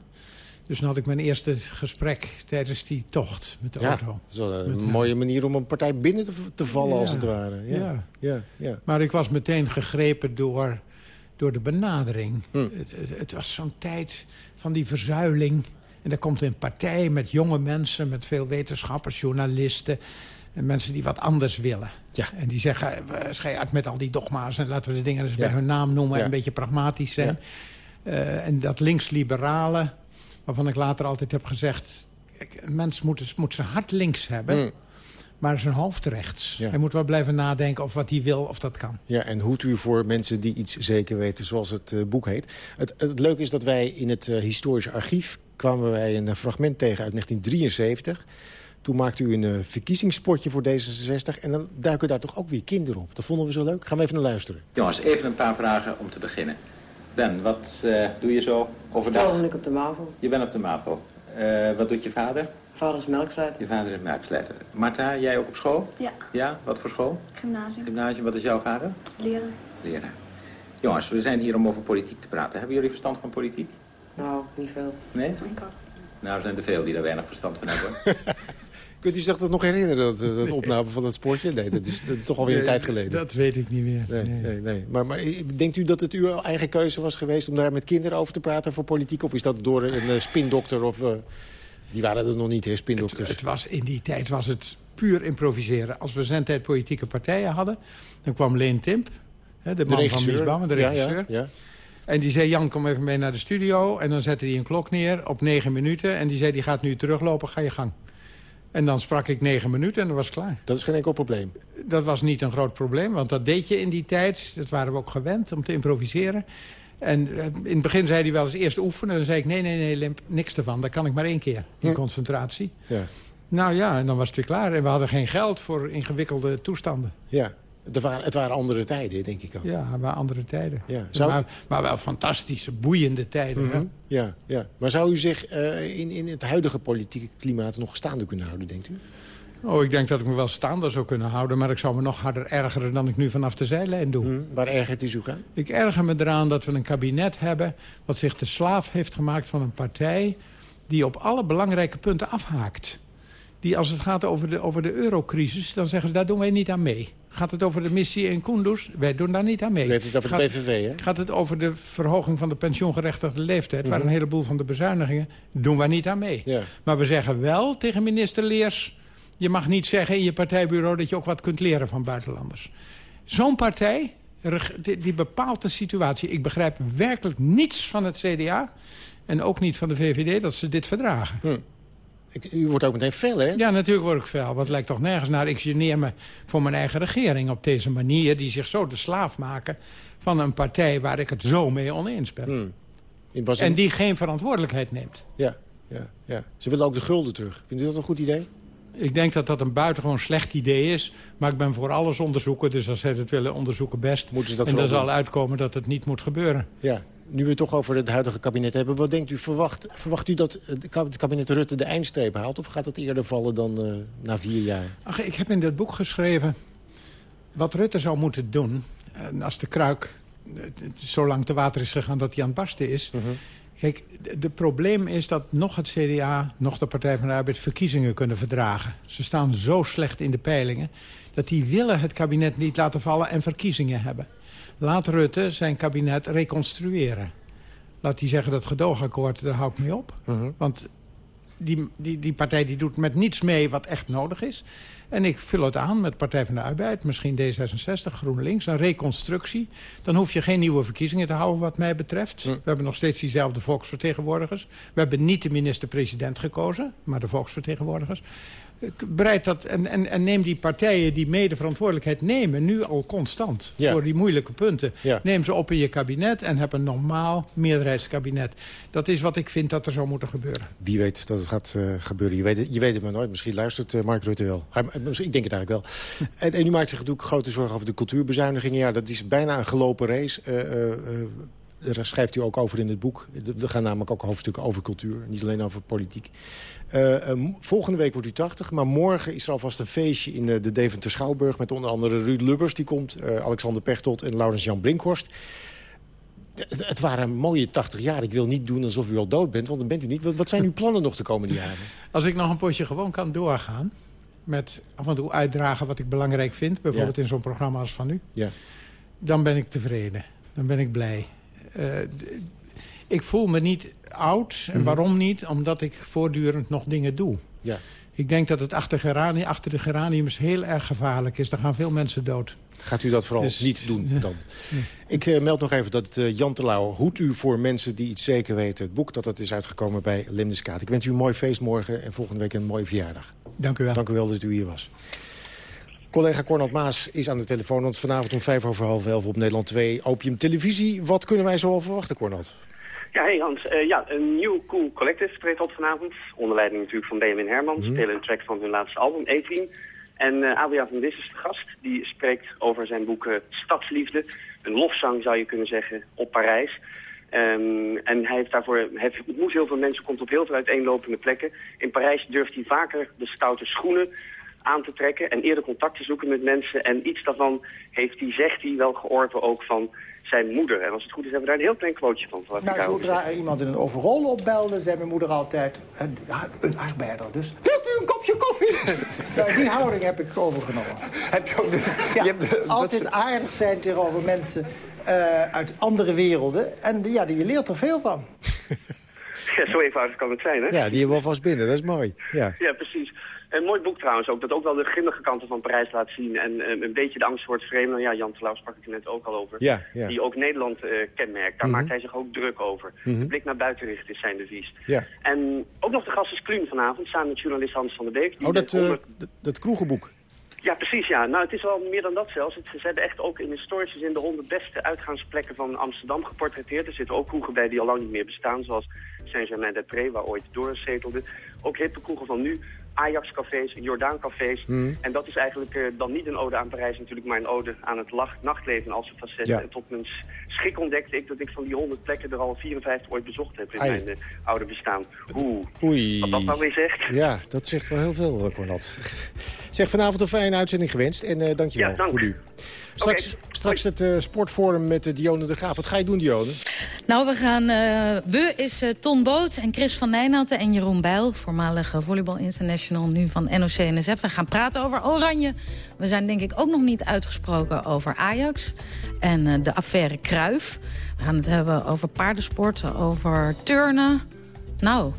Dus dan had ik mijn eerste gesprek tijdens die tocht met de Ja, auto. wel een mooie manier om een partij binnen te, te vallen, als het ware. Ja, ja. ja, ja. Maar ik was meteen gegrepen door, door de benadering. Hm. Het, het, het was zo'n tijd van die verzuiling. En daar komt een partij met jonge mensen, met veel wetenschappers, journalisten... en mensen die wat anders willen. Ja. En die zeggen, schei uit met al die dogma's... en laten we de dingen eens Ja. bij hun naam noemen... en een beetje pragmatisch zijn. Eh, en dat links-liberale, waarvan ik later altijd heb gezegd... een mens moet, moet zijn hart links hebben... Hm. maar zijn hoofd rechts. Hij moet wel blijven nadenken of wat hij wil of dat kan. Ja, en hoedt u voor mensen die iets zeker weten, zoals het eh, boek heet. Het, het leuke is dat wij in het eh, historisch archief... kwamen wij een fragment tegen uit 1973. Toen maakte u een eh, verkiezingspotje voor D66... en dan duiken daar toch ook weer kinderen op. Dat vonden we zo leuk. Gaan we even naar luisteren. Jongens, even een paar vragen om te beginnen. Ben, wat eh, doe je zo overdag? ben ik op de MAVO. Je bent op de MAPO. Eh, wat doet je vader? Vader is melksluiter. Je vader is melkslijter. Marta, jij ook op school? Ja, Ja, wat voor school? gymnasium, Gymnasium, wat is jouw vader? leren. Leraar. Jongens, we zijn hier om over politiek te praten. Hebben jullie verstand van politiek? Nou, niet veel. Nee? Ik ook. Nou, er zijn er veel die daar weinig verstand van hebben. Kunt u zich dat nog herinneren, dat, eh, dat opname van dat sportje? Nee, dat is, dat is toch alweer een tijd geleden. Dat weet ik niet meer. Nee, Nee. nee. Maar, maar denkt u dat het uw eigen keuze was geweest... om daar met kinderen over te praten voor politiek? Of is dat door een eh, spindokter? Of, eh, die waren er nog niet, hè, spindokters? Het was, in die tijd was het puur improviseren. Als we zendtijd politieke partijen hadden... dan kwam Leen Timp, hè, de man van de Ja, regisseur. Ja, ja. En die zei, Jan, kom even mee naar de studio. En dan zette hij een klok neer op negen minuten. En die zei, die gaat nu teruglopen, ga je gang. En dan sprak ik negen minuten en dan was klaar. Dat is geen enkel probleem. Dat was niet een groot probleem, want dat deed je in die tijd. Dat waren we ook gewend om te improviseren. En eh, in het begin zei hij wel eens eerst oefenen. Dan zei ik, nee, nee, nee, Limp, niks ervan. Dat kan ik maar één keer, die Hm. concentratie. Ja. Nou ja, en dan was het weer klaar. En we hadden geen geld voor ingewikkelde toestanden. ja. Het, waren, het waren andere tijden, denk ik ook. Ja, maar andere tijden. Ja. Zou- Maar, maar wel fantastische, boeiende tijden. hè? Mhm. ja, ja. Maar zou u zich eh, in, in het huidige politieke klimaat nog staande kunnen houden, denkt u? Oh, ik denk dat ik me wel staande zou kunnen houden... maar ik zou me nog harder ergeren dan ik nu vanaf de zijlijn doe. Hm, Waar ergert u gaan? Ik erger me eraan dat we een kabinet hebben... wat zich de slaaf heeft gemaakt van een partij... die op alle belangrijke punten afhaakt. Die als het gaat over de, over de eurocrisis, dan zeggen ze... daar doen wij niet aan mee. Gaat het over de missie in Kunduz? Wij doen daar niet aan mee. U heeft het over de PVV, hè? Gaat het over de verhoging van de pensioengerechtigde leeftijd... waar Mhm. een heleboel van de bezuinigingen... doen wij niet aan mee. Ja. Maar we zeggen wel tegen minister Leers... je mag niet zeggen in je partijbureau... dat je ook wat kunt leren van buitenlanders. Zo'n partij, die bepaalt de situatie. Ik begrijp werkelijk niets van het CDA... en ook niet van de VVD dat ze dit verdragen. Hm. Ik, u wordt ook meteen fel, hè? Ja, natuurlijk word ik fel. Want het lijkt toch nergens naar. Ik geneer me voor mijn eigen regering op deze manier... die zich zo de slaaf maken van een partij waar ik het zo mee oneens ben. Een- En die geen verantwoordelijkheid neemt. Ja, ja, ja. Ze willen ook de gulden terug. Vindt u dat een goed idee? Ik denk dat dat een buitengewoon slecht idee is. Maar ik ben voor alles onderzoeken. Dus als zij het willen onderzoeken best. Moeten ze dat en dan zal uitkomen dat het niet moet gebeuren. Ja. Nu we het toch over het huidige kabinet hebben. Wat denkt u, verwacht, verwacht u dat het kab- het kabinet Rutte de eindstreep haalt? Of gaat het eerder vallen dan eh, na vier jaar? Ach, ik heb in dat boek geschreven wat Rutte zou moeten doen... En als de kruik eh, zo lang te water is gegaan dat hij aan het barsten is... Kijk, de- de probleem is dat nog het CDA, nog de Partij van de Arbeid... verkiezingen kunnen verdragen. Ze staan zo slecht in de peilingen... dat die willen het kabinet niet laten vallen en verkiezingen hebben. Laat Rutte zijn kabinet reconstrueren. Laat hij zeggen dat gedoogakkoord, daar hou ik mee op. Want die, die, die partij die doet met niets mee wat echt nodig is. En ik vul het aan met Partij van de Arbeid, misschien D66, GroenLinks, een reconstructie. Dan hoef je geen nieuwe verkiezingen te houden wat mij betreft. We hebben nog steeds diezelfde volksvertegenwoordigers. We hebben niet de minister-president gekozen, maar de volksvertegenwoordigers. Bereid dat en, en, en neem die partijen die mede verantwoordelijkheid nemen... nu al constant Ja. voor die moeilijke punten. Ja. Neem ze op in je kabinet en heb een normaal meerderheidskabinet. Dat is wat ik vind dat er zou moeten gebeuren. Wie weet dat het gaat eh, gebeuren. Je weet, het, je weet het maar nooit. Misschien luistert eh, Mark Rutte wel. Hij, eh, misschien- ik denk het eigenlijk wel. en, en u maakt zich natuurlijk grote zorgen over de cultuurbezuinigingen. Ja, dat is bijna een gelopen race. Daar schrijft u ook over in het boek. Er gaan namelijk ook hoofdstukken over cultuur. Niet alleen over politiek. Eh, eh, volgende week wordt u 80, maar morgen is er alvast een feestje in eh, de Deventer Schouwburg... met onder andere Ruud Lubbers, die komt, Alexander Pechtold en Laurens-Jan Brinkhorst. Het, waren mooie 80 jaar. Ik wil niet doen alsof u al dood bent, want dan bent u niet. Wat, zijn uw plannen nog de komende jaren? Als ik nog een potje gewoon kan doorgaan... met af en toe uitdragen wat ik belangrijk vind... bijvoorbeeld Ja. in zo'n programma als van u... Ja. dan ben ik tevreden. Dan ben ik blij. Eh, ik voel me niet oud. En Mhm. waarom niet? Omdat ik voortdurend nog dingen doe. Ja. Ik denk dat het achter, achter de geraniums heel erg gevaarlijk is. Daar gaan veel mensen dood. Gaat u dat vooral Dus- niet doen dan? Ik eh, meld nog even dat eh, Jan Terlouw, Hoed u voor mensen die iets zeker weten... het boek dat dat is uitgekomen bij Limdeskaat. Ik wens u een mooi feest morgen en volgende week een mooie verjaardag. Dank u wel. Dank u wel dat u hier was. Collega Cornald Maas is aan de telefoon. Want vanavond om vijf over half elf op Nederland 2 Opium Televisie. Wat kunnen wij zoal verwachten, Cornald? Ja, hey Hans. Eh, ja, een nieuw Cool Collective treedt op vanavond. Onder leiding natuurlijk van Benjamin Herman. Mhm. Spelen een track van hun laatste album, E-Team. En eh Adriaan van Dis is de gast. Die spreekt over zijn boek eh, Stadsliefde. Een lofzang zou je kunnen zeggen op Parijs. Ehm, en hij heeft daarvoor, heeft ontmoet heel veel mensen, komt op heel veel uiteenlopende plekken. In Parijs durft hij vaker de stoute schoenen aan te trekken en eerder contact te zoeken met mensen. En iets daarvan heeft hij, zegt hij, wel georpen ook van zijn moeder. En als het goed is, hebben we daar een heel klein quoteje van. van Nou, zodra er iemand in een overrol opbelde, zei mijn moeder altijd... Een, ja, een arbeider dus. Wilt u een kopje koffie? nou, die houding heb ik overgenomen. Heb je ook de, Ja, je hebt de- altijd aardig zijn tegenover mensen eh, uit andere werelden. En ja, die- je leert er veel van. Ja, zo eenvoudig kan het zijn, hè? Ja, die hebben we alvast binnen. Dat is mooi. Ja. Ja, precies. Een mooi boek trouwens ook, dat ook wel de grimmige kanten van Parijs laat zien. En eh, een beetje de angst voor het vreemde. Ja, Jan Terlouw sprak ik er net ook al over. Ja, ja. Die ook Nederland eh, kenmerkt. Daar Mhm. maakt hij zich ook druk over. Mhm. De blik naar buiten richten is zijn devies. Ja. En ook nog de gast is Kluun vanavond, samen met journalist Hans van der Beek. die Oh, dat, eh, onder- dat, dat kroegenboek. Ja, precies, ja. Nou, het is wel meer dan dat zelfs. Het, ze hebben echt ook in historische zin de 100 beste uitgangsplekken van Amsterdam geportretteerd. Er zitten ook kroegen bij die al lang niet meer bestaan, zoals Saint-Germain-des-Prés, waar ooit Doris zetelde. Ook hippe kroegen van nu, Ajax-cafés, Jordaan-cafés. Mhm. En dat is eigenlijk eh, dan niet een ode aan Parijs natuurlijk, maar een ode aan het lach- nachtleven als een facet. Ja. En tot mijn schrik ontdekte ik dat ik van die 100 plekken er al 54 ooit bezocht heb in Ai. mijn eh, oude bestaan. Oeh, Oei. wat dat nou weer zegt. Ja, dat zegt wel heel veel, Cornald. Zeg, vanavond een fijne uitzending gewenst. En eh dankjewel Ja, dank. voor nu. Straks, straks het eh, sportforum met eh, Dione de Graaf. Wat ga je doen, Dione? Nou, we gaan... Uh, we is uh, Ton Boot en Chris van Nijnatten en Jeroen Bijl... voormalige Volleybal International, nu van NOC-NSF. We gaan praten over Oranje. We zijn denk ik ook nog niet uitgesproken over Ajax... en uh, de affaire Kruif. We gaan het hebben over paardensport, over turnen. Nou,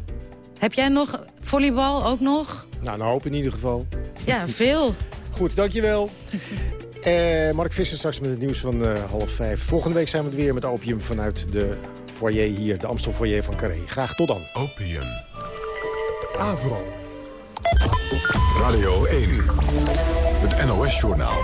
heb jij nog volleybal ook nog? Nou, een hoop in ieder geval. Ja, veel. Goed, dankjewel. Uh, Mark Visser straks met het nieuws van uh, half vijf. Volgende week zijn we weer met Opium vanuit de foyer hier. De Amstel foyer van Carré. Graag tot dan. Opium. Avro. Radio 1. Het NOS-journaal.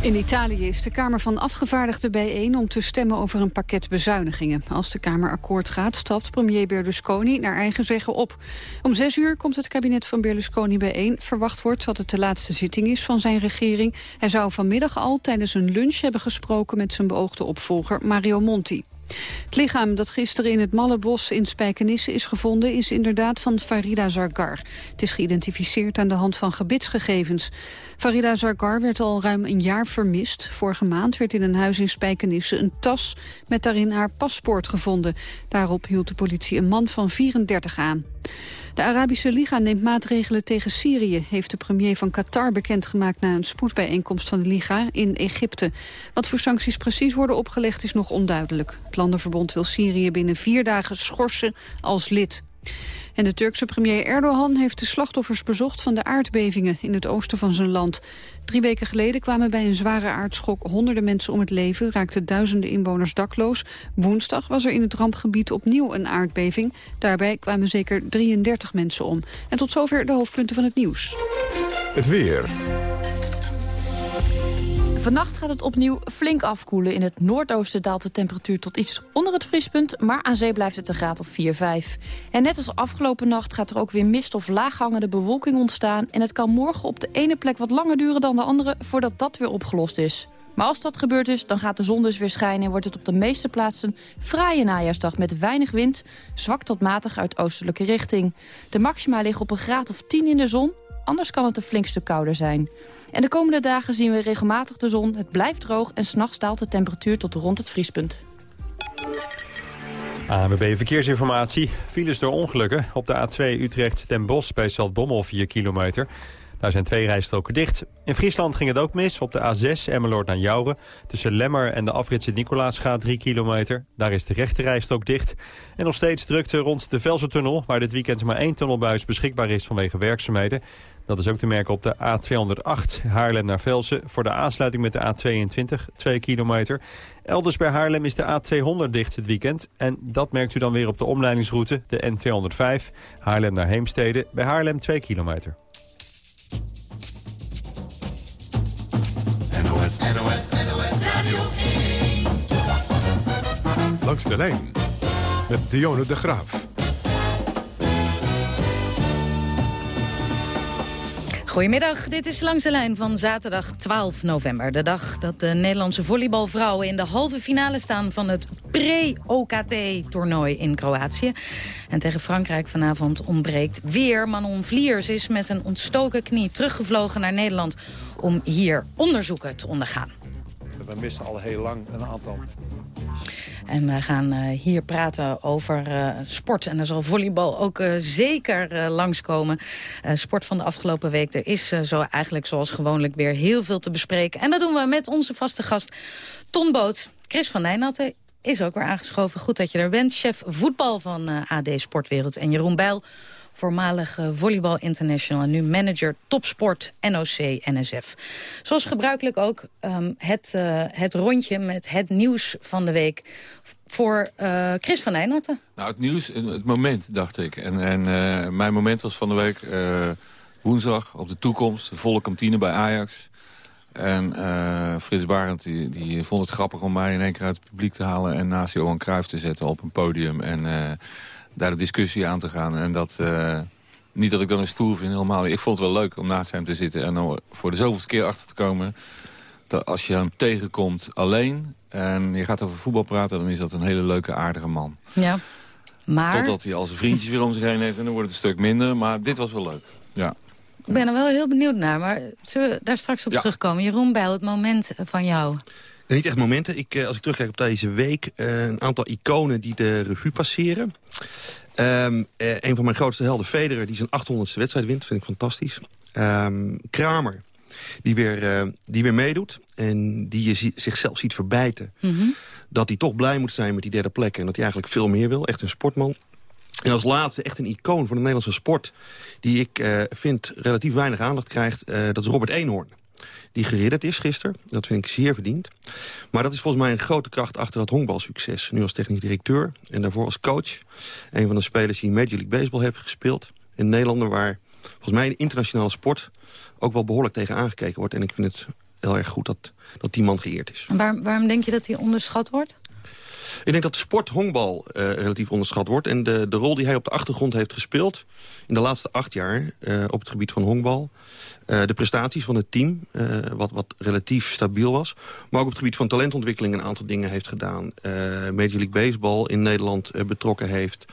In Italië is de Kamer van Afgevaardigden bijeen om te stemmen over een pakket bezuinigingen. Als de Kamer akkoord gaat, stapt premier Berlusconi naar eigen zeggen op. Om zes uur komt het kabinet van Berlusconi bijeen. Verwacht wordt dat het de laatste zitting is van zijn regering. Hij zou vanmiddag al tijdens een lunch hebben gesproken met zijn beoogde opvolger Mario Monti. Het lichaam dat gisteren in het Mallebos in Spijkenisse is gevonden... is inderdaad van Farida Zargar. Het is geïdentificeerd aan de hand van gebitsgegevens. Farida Zargar werd al ruim een jaar vermist. Vorige maand werd in een huis in Spijkenisse een tas... met daarin haar paspoort gevonden. Daarop hield de politie een man van 34 aan. De Arabische Liga neemt maatregelen tegen Syrië... heeft de premier van Qatar bekendgemaakt... na een spoedbijeenkomst van de Liga in Egypte. Wat voor sancties precies worden opgelegd is nog onduidelijk. Het Landenverbond wil Syrië binnen vier dagen schorsen als lid. En de Turkse premier Erdogan heeft de slachtoffers bezocht van de aardbevingen in het oosten van zijn land. Drie weken geleden kwamen bij een zware aardschok honderden mensen om het leven, raakten duizenden inwoners dakloos. Woensdag was er in het rampgebied opnieuw een aardbeving. Daarbij kwamen zeker 33 mensen om. En tot zover de hoofdpunten van het nieuws. Het weer. Vannacht gaat het opnieuw flink afkoelen. In het noordoosten daalt de temperatuur tot iets onder het vriespunt... maar aan zee blijft het een graad of 4, 5. En net als afgelopen nacht gaat er ook weer mist of laaghangende bewolking ontstaan... en het kan morgen op de ene plek wat langer duren dan de andere... voordat dat weer opgelost is. Maar als dat gebeurd is, dan gaat de zon dus weer schijnen... en wordt het op de meeste plaatsen fraaie najaarsdag met weinig wind... zwak tot matig uit oostelijke richting. De maxima liggen op een graad of 10 in de zon, anders kan het een flink stuk kouder zijn. En de komende dagen zien we regelmatig de zon. Het blijft droog en s'nachts daalt de temperatuur tot rond het vriespunt. ANWB Verkeersinformatie. Files door ongelukken. Op de A2 Utrecht-Den Bosch bij Zaltbommel 4 kilometer. Daar zijn twee rijstroken dicht. In Friesland ging het ook mis op de A6 Emmeloord naar Jouren. Tussen Lemmer en de afrit Sint-Nicolaas gaat 3 kilometer. Daar is de rechte rijstrook dicht. En nog steeds drukte rond de Velsertunnel... waar dit weekend maar één tunnelbuis beschikbaar is vanwege werkzaamheden. Dat is ook te merken op de A208 Haarlem naar Velsen... voor de aansluiting met de A22, 2 kilometer. Elders bij Haarlem is de A200 dicht het weekend. En dat merkt u dan weer op de omleidingsroute, de N205... Haarlem naar Heemstede, bij Haarlem 2 kilometer. NOS, NOS, NOS Radio Langs de lijn met Dionne de Graaf. Goedemiddag, dit is Langs de Lijn van zaterdag 12 november. De dag dat de Nederlandse volleybalvrouwen in de halve finale staan... van het pre-OKT-toernooi in Kroatië. En tegen Frankrijk vanavond ontbreekt weer Manon Vliers... is met een ontstoken knie teruggevlogen naar Nederland... om hier onderzoeken te ondergaan. We missen al heel lang een aantal en we gaan uh, hier praten over uh, sport. En daar zal volleybal ook uh, zeker langskomen. sport van de afgelopen week. Er is zo eigenlijk zoals gewoonlijk weer heel veel te bespreken. En dat doen we met onze vaste gast Ton Boot. Chris van Nijnatten is ook weer aangeschoven. Goed dat je er bent. Chef voetbal van AD Sportwereld. En Jeroen Bijl voormalig volleybal international... en nu manager topsport NOC-NSF. Zoals gebruikelijk ook um, het, uh, het rondje met het nieuws van de week... voor uh, Chris van Nijnatten. Nou, het nieuws, het moment, dacht ik. En, en uh, mijn moment was van de week woensdag op de toekomst. Volle kantine bij Ajax. En uh, Frits Barend die, die, vond het grappig om mij in één keer uit het publiek te halen... en naast Johan Cruijff te zetten op een podium. En daar de discussie aan te gaan. En dat, uh, niet dat ik dan een stoer vind, helemaal. Ik vond het wel leuk om naast hem te zitten en dan voor de zoveelste keer achter te komen... dat als je hem tegenkomt alleen en je gaat over voetbal praten... dan is dat een hele leuke, aardige man. Ja, maar... Totdat hij al zijn vriendjes weer om zich heen heeft en dan wordt het een stuk minder. Maar dit was wel leuk, ja. Ik ben er wel heel benieuwd naar, maar zullen we daar straks op terugkomen? Jeroen Bijl, het moment van jou. Niet echt momenten. Ik, als ik terugkijk op deze week, een aantal iconen die de revue passeren. Um, een van mijn grootste helden, Federer, die zijn 800ste wedstrijd wint. Vind ik fantastisch. Um, Kramer, die weer, uh, die weer meedoet. En die je zichzelf ziet verbijten. Mm -hmm. Dat hij toch blij moet zijn met die derde plek. En dat hij eigenlijk veel meer wil. Echt een sportman. En als laatste echt een icoon voor de Nederlandse sport... die ik uh, vind relatief weinig aandacht krijgt, uh, dat is Robert Eenhoorn. Die geridderd is gisteren. Dat vind ik zeer verdiend. Maar dat is volgens mij een grote kracht achter dat honkbalsucces. Nu als technisch directeur en daarvoor als coach. Een van de spelers die Major League Baseball heeft gespeeld. In Nederland waar volgens mij in internationale sport... ook wel behoorlijk tegen aangekeken wordt. En ik vind het heel erg goed dat, dat die man geëerd is. Waarom denk je dat hij onderschat wordt? Ik denk dat de sport honkbal uh, relatief onderschat wordt. En de, de rol die hij op de achtergrond heeft gespeeld... in de laatste acht jaar uh, op het gebied van honkbal... Uh, de prestaties van het team, wat, wat relatief stabiel was. Maar ook op het gebied van talentontwikkeling een aantal dingen heeft gedaan. Major League Baseball in Nederland betrokken heeft...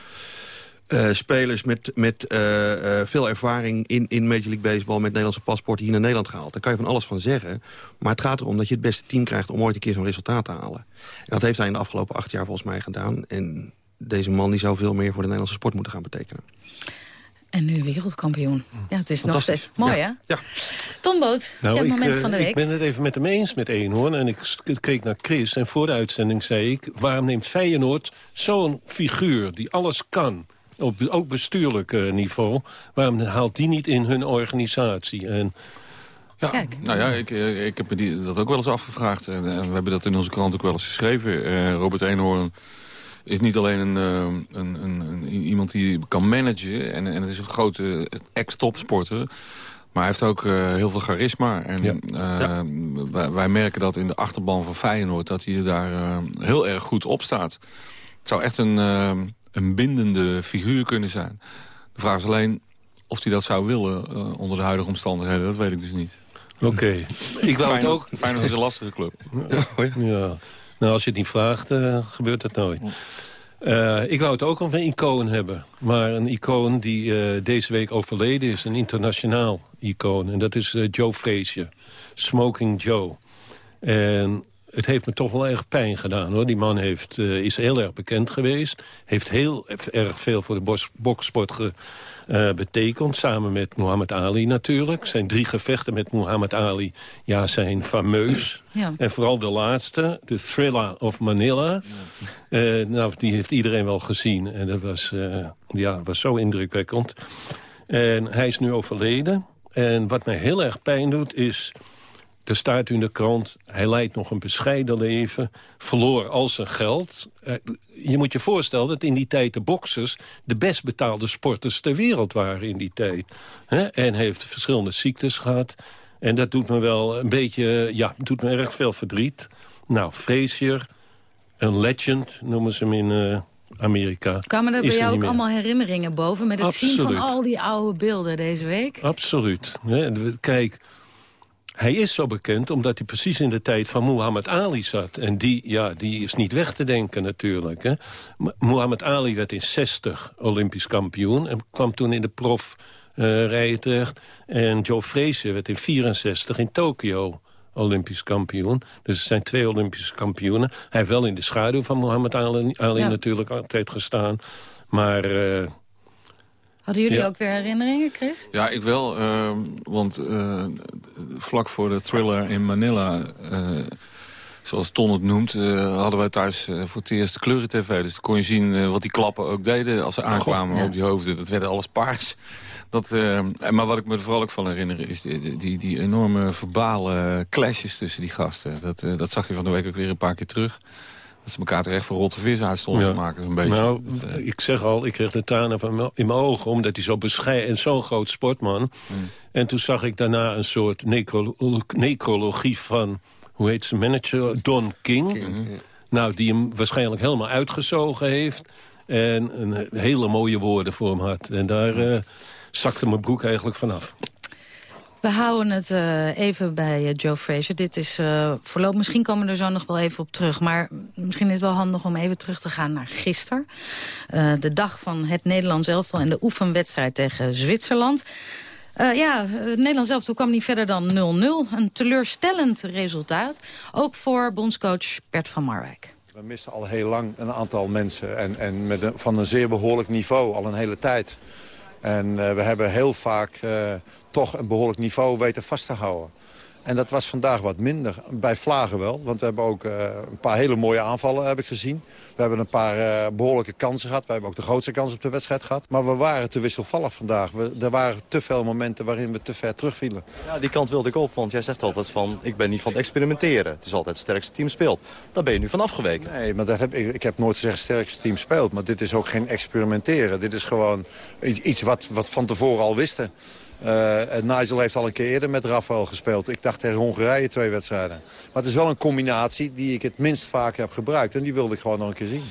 Uh, spelers met, met uh, uh, veel ervaring in, in Major League Baseball... met Nederlandse paspoorten hier naar Nederland gehaald. Daar kan je van alles van zeggen. Maar het gaat erom dat je het beste team krijgt... om ooit een keer zo'n resultaat te halen. En dat heeft hij in de afgelopen acht jaar volgens mij gedaan. En deze man die zou veel meer voor de Nederlandse sport moeten gaan betekenen. En nu wereldkampioen. Ja, het is nog steeds mooi, ja. hè? Ja. Tom Boot, nou, ik, moment van de week. Ik ben het even met hem eens met Eenhoorn. En ik keek naar Chris en voor de uitzending zei ik... waarom neemt Feyenoord zo'n figuur die alles kan op ook bestuurlijk uh, niveau. Waarom haalt die niet in hun organisatie? En, ja, Kijk. nou ja, ik, ik heb me die, dat ook wel eens afgevraagd. En, en, we hebben dat in onze krant ook wel eens geschreven. Uh, Robert Eenhoorn is niet alleen een, uh, een, een, een, iemand die kan managen. En, en het is een grote ex-topsporter. Maar hij heeft ook uh, heel veel charisma. En ja. Uh, ja. wij, wij, merken dat in de achterban van Feyenoord... dat hij daar uh, heel erg goed op staat. Het zou echt een, een bindende figuur kunnen zijn. De vraag is alleen of hij dat zou willen uh, onder de huidige omstandigheden. Dat weet ik dus niet. Oké. Okay. ik wou het ook... Feyenoord is een lastige club. ja. Nou, als je het niet vraagt, uh, gebeurt het nooit. Uh, ik wou het ook over een icoon hebben. Maar een icoon die deze week overleden is. Een internationaal icoon. En dat is Joe Frazier. Smoking Joe. En het heeft me toch wel erg pijn gedaan. hoor. Die man heeft, uh, is heel erg bekend geweest. Heeft heel erg veel voor de boksport ge, uh, betekend. Samen met Muhammad Ali natuurlijk. Zijn drie gevechten met Muhammad Ali ja, zijn fameus. Ja. En vooral de laatste, de Thriller of Manila. Ja. Uh, nou, die heeft iedereen wel gezien. En dat was, ja, was zo indrukwekkend. En hij is nu overleden. En wat mij heel erg pijn doet is... Er staat in de krant, hij leidt nog een bescheiden leven, verloor al zijn geld. Uh, je moet je voorstellen dat in die tijd de boksers de best betaalde sporters ter wereld waren in die tijd. He? En heeft verschillende ziektes gehad. En dat doet me wel een beetje, ja, doet me erg veel verdriet. Nou, Frazier, een legend noemen ze hem in uh, Amerika. Kwamen er bij jou ook allemaal herinneringen boven met het Absoluut. zien van al die oude beelden deze week? Absoluut. Kijk... Hij is zo bekend omdat hij precies in de tijd van Muhammad Ali zat. En die, ja, die is niet weg te denken natuurlijk. Hè. Muhammad Ali werd in 60 Olympisch kampioen... en kwam toen in de prof uh, rijden terecht. En Joe Frazier werd in 64 in Tokio Olympisch kampioen. Dus het zijn twee Olympische kampioenen. Hij heeft wel in de schaduw van Muhammad Ali, Ali ja. natuurlijk altijd gestaan. Maar... Uh, Hadden jullie ja. ook weer herinneringen, Chris? Ja, ik wel. Uh, want uh, vlak voor de thriller in Manila... Uh, zoals Ton het noemt, hadden wij thuis voor het eerst kleuren-tv. Dus dan kon je zien wat die klappen ook deden als ze aankwamen God, ja. op die hoofden. Dat werd alles paars. Dat, maar wat ik me er vooral ook van herinner is die, die, die enorme verbale clashes tussen die gasten. Dat, dat zag je van de week ook weer een paar keer terug. Dat ze elkaar terecht voor rotte vis uit stonden ja. te maken. Een beetje. Nou, dat, uh... ik zeg al, ik kreeg de tranen van in mijn ogen... omdat hij zo bescheiden en zo'n groot sportman. Mm. En toen zag ik daarna een soort necro necrologie van... hoe heet zijn manager? Don King. King mm -hmm. Nou, die hem waarschijnlijk helemaal uitgezogen heeft. En een hele mooie woorden voor hem had. En daar uh, zakte mijn broek eigenlijk vanaf. We houden het uh, even bij uh, Joe Frazier. Dit is uh, voorlopig, misschien komen we er zo nog wel even op terug. Maar misschien is het wel handig om even terug te gaan naar gisteren. de dag van het Nederlands elftal en de oefenwedstrijd tegen Zwitserland. Ja, het Nederlands elftal kwam niet verder dan 0-0. Een teleurstellend resultaat. Ook voor bondscoach Bert van Marwijk. We missen al heel lang een aantal mensen. En, en met van een zeer behoorlijk niveau, al een hele tijd. En uh, we hebben heel vaak uh, toch een behoorlijk niveau weten vast te houden. En dat was vandaag wat minder. Bij Vlagen wel, want we hebben ook uh, een paar hele mooie aanvallen heb ik gezien. We hebben een paar uh, behoorlijke kansen gehad. We hebben ook de grootste kans op de wedstrijd gehad. Maar we waren te wisselvallig vandaag. We, er waren te veel momenten waarin we te ver terugvielen. Ja, die kant wilde ik op, want jij zegt altijd van... ik ben niet van het experimenteren. Het is altijd het sterkste team speelt. Daar ben je nu van afgeweken. Nee, maar dat heb, ik, ik heb nooit gezegd het sterkste team speelt. Maar dit is ook geen experimenteren. Dit is gewoon iets wat, wat van tevoren al wisten. Uh, Nigel heeft al een keer eerder met Rafael gespeeld. Ik dacht tegen Hongarije twee wedstrijden. Maar het is wel een combinatie die ik het minst vaak heb gebruikt. En die wilde ik gewoon nog een keer zien.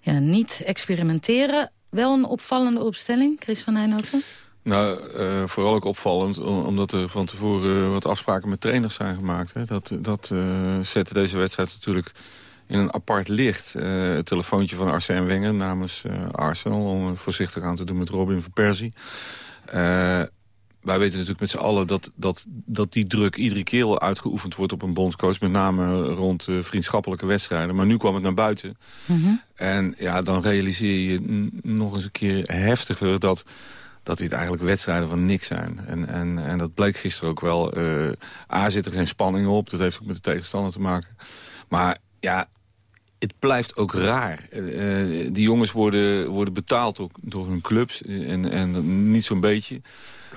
Ja, niet experimenteren. Wel een opvallende opstelling, Chris van Nijnhoven? Nou, uh, vooral ook opvallend, omdat er van tevoren wat afspraken met trainers zijn gemaakt. Hè. Dat, dat uh, zette deze wedstrijd natuurlijk in een apart licht. Uh, het telefoontje van Arsène Wenger namens Arsenal... om voorzichtig aan te doen met Robin van Persie wij weten natuurlijk met z'n allen dat, dat, dat die druk iedere keer al uitgeoefend wordt op een bondscoach. Met name rond uh, vriendschappelijke wedstrijden. Maar nu kwam het naar buiten. Mm -hmm. En ja, dan realiseer je nog eens een keer heftiger dat, dat dit eigenlijk wedstrijden van niks zijn. En, en, en dat bleek gisteren ook wel. Uh, A zit er geen spanning op. Dat heeft ook met de tegenstander te maken. Maar ja, het blijft ook raar. Uh, die jongens worden, worden betaald ook door hun clubs. En, en niet zo'n beetje.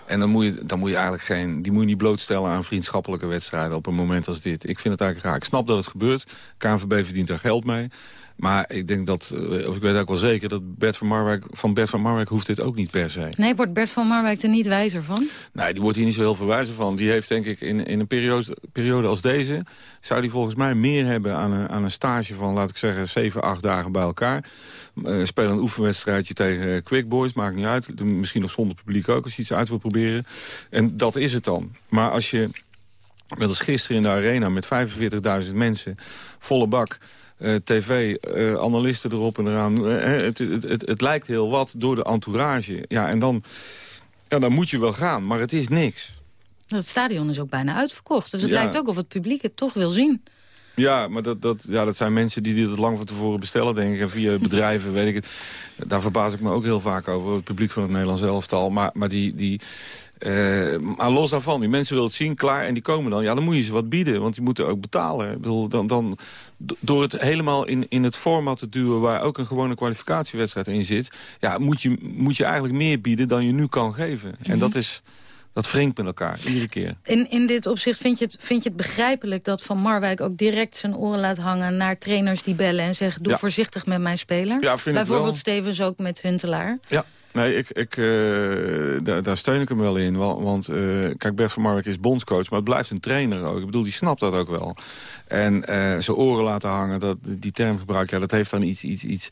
En dan moet, je, dan moet je eigenlijk geen, die moet je niet blootstellen aan vriendschappelijke wedstrijden op een moment als dit. Ik vind het eigenlijk raar. Ik snap dat het gebeurt. KNVB verdient daar geld mee. Maar ik denk dat, eh, of ik weet ook wel zeker, dat Bert van Marwijk, van Bert van Marwijk hoeft dit ook niet per se. Nee, wordt Bert van Marwijk er niet wijzer van? Nee, die wordt hier niet zo heel veel wijzer van. Die heeft denk ik in, in een periode, periode als deze, zou die volgens mij meer hebben aan een, aan een stage van, laat ik zeggen, 7, 8 dagen bij elkaar. Uh, spelen een oefenwedstrijdje tegen Quick Boys, maakt niet uit. Misschien nog zonder publiek ook, als je iets uit wil proberen. En dat is het dan. Maar als je, net als gisteren in de arena met 45.000 mensen, volle bak... Uh, tv, uh, analisten erop en eraan. Uh, het, het, het, het, lijkt heel wat door de entourage. Ja, en dan, ja, dan moet je wel gaan, maar het is niks. Het stadion is ook bijna uitverkocht. Dus het ja. lijkt ook of het publiek het toch wil zien. Ja, maar dat, dat, ja, dat zijn mensen die dit lang van tevoren bestellen, denk ik. En via bedrijven, weet ik het. Daar verbaas ik me ook heel vaak over, het publiek van het Nederlands elftal. Maar, maar die... die uh, maar los daarvan, die mensen willen het zien, klaar, en die komen dan. Ja, dan moet je ze wat bieden, want die moeten ook betalen. Ik bedoel, dan, dan, door het helemaal in, in het format te duwen... waar ook een gewone kwalificatiewedstrijd in zit... Ja, moet, je, moet je eigenlijk meer bieden dan je nu kan geven. Mm -hmm. En dat is... Dat wringt met elkaar, iedere keer. In, in dit opzicht vind je, het, vind je het begrijpelijk dat Van Marwijk ook direct zijn oren laat hangen... naar trainers die bellen en zeggen, doe ja. voorzichtig met mijn speler? Ja, Bijvoorbeeld. Stevens ook met Huntelaar. Ja, Nee, ik, ik, uh, daar, daar, steun ik hem wel in. Want uh, kijk, Bert van Marwijk is bondscoach, maar het blijft een trainer ook. Ik bedoel, die snapt dat ook wel. En uh, zijn oren laten hangen, dat, die termgebruik, ja, dat heeft dan iets... iets, iets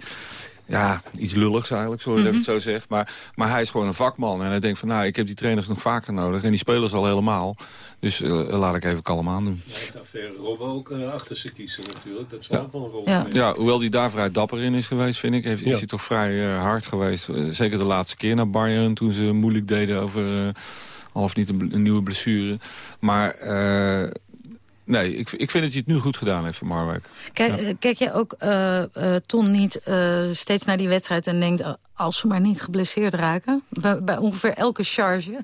ja, iets lulligs eigenlijk, sorry mm -hmm. dat ik het zo zeg. Maar, maar hij is gewoon een vakman. En hij denkt van, nou, ik heb die trainers nog vaker nodig. En die spelers al helemaal. Dus uh, laat ik even kalm aan doen. Hij heeft affaire Robben ook uh, achter ze kiezen natuurlijk. Dat zal ja. ook wel een rol ja. ja, hoewel hij daar vrij dapper in is geweest, vind ik. Heeft, ja. Is hij toch vrij uh, hard geweest. zeker de laatste keer naar Bayern. Toen ze moeilijk deden over al of niet een, een, nieuwe blessure. Maar... Nee, ik, ik vind dat hij het nu goed gedaan heeft voor Marwijk. Kijk, ja. kijk je ook, uh, uh, Ton, niet uh, steeds naar die wedstrijd en denkt... als ze maar niet geblesseerd raken? Bij, bij ongeveer elke charge?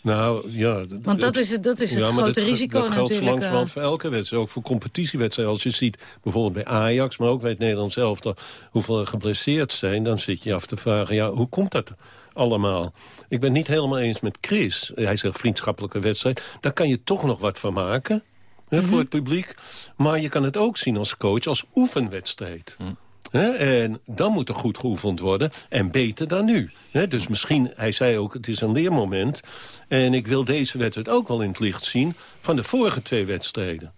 Nou, ja. Want dat is het, dat is het ja, grote dat, risico dat natuurlijk. Dat geldt langzamerhand voor elke wedstrijd. Ook voor competitiewedstrijden. Als je ziet, bijvoorbeeld bij Ajax, maar ook bij het Nederlands zelf... hoeveel er geblesseerd zijn, dan zit je af te vragen... ja, hoe komt dat allemaal. Ik ben niet helemaal eens met Chris. Hij zegt vriendschappelijke wedstrijd. Daar kan je toch nog wat van maken hè, mm -hmm. voor het publiek. Maar je kan het ook zien als coach als oefenwedstrijd. Mm. Hè, en dan moet er goed geoefend worden. En beter dan nu. Hè, dus misschien, hij zei ook, het is een leermoment. En ik wil deze wedstrijd ook wel in het licht zien... van de vorige twee wedstrijden.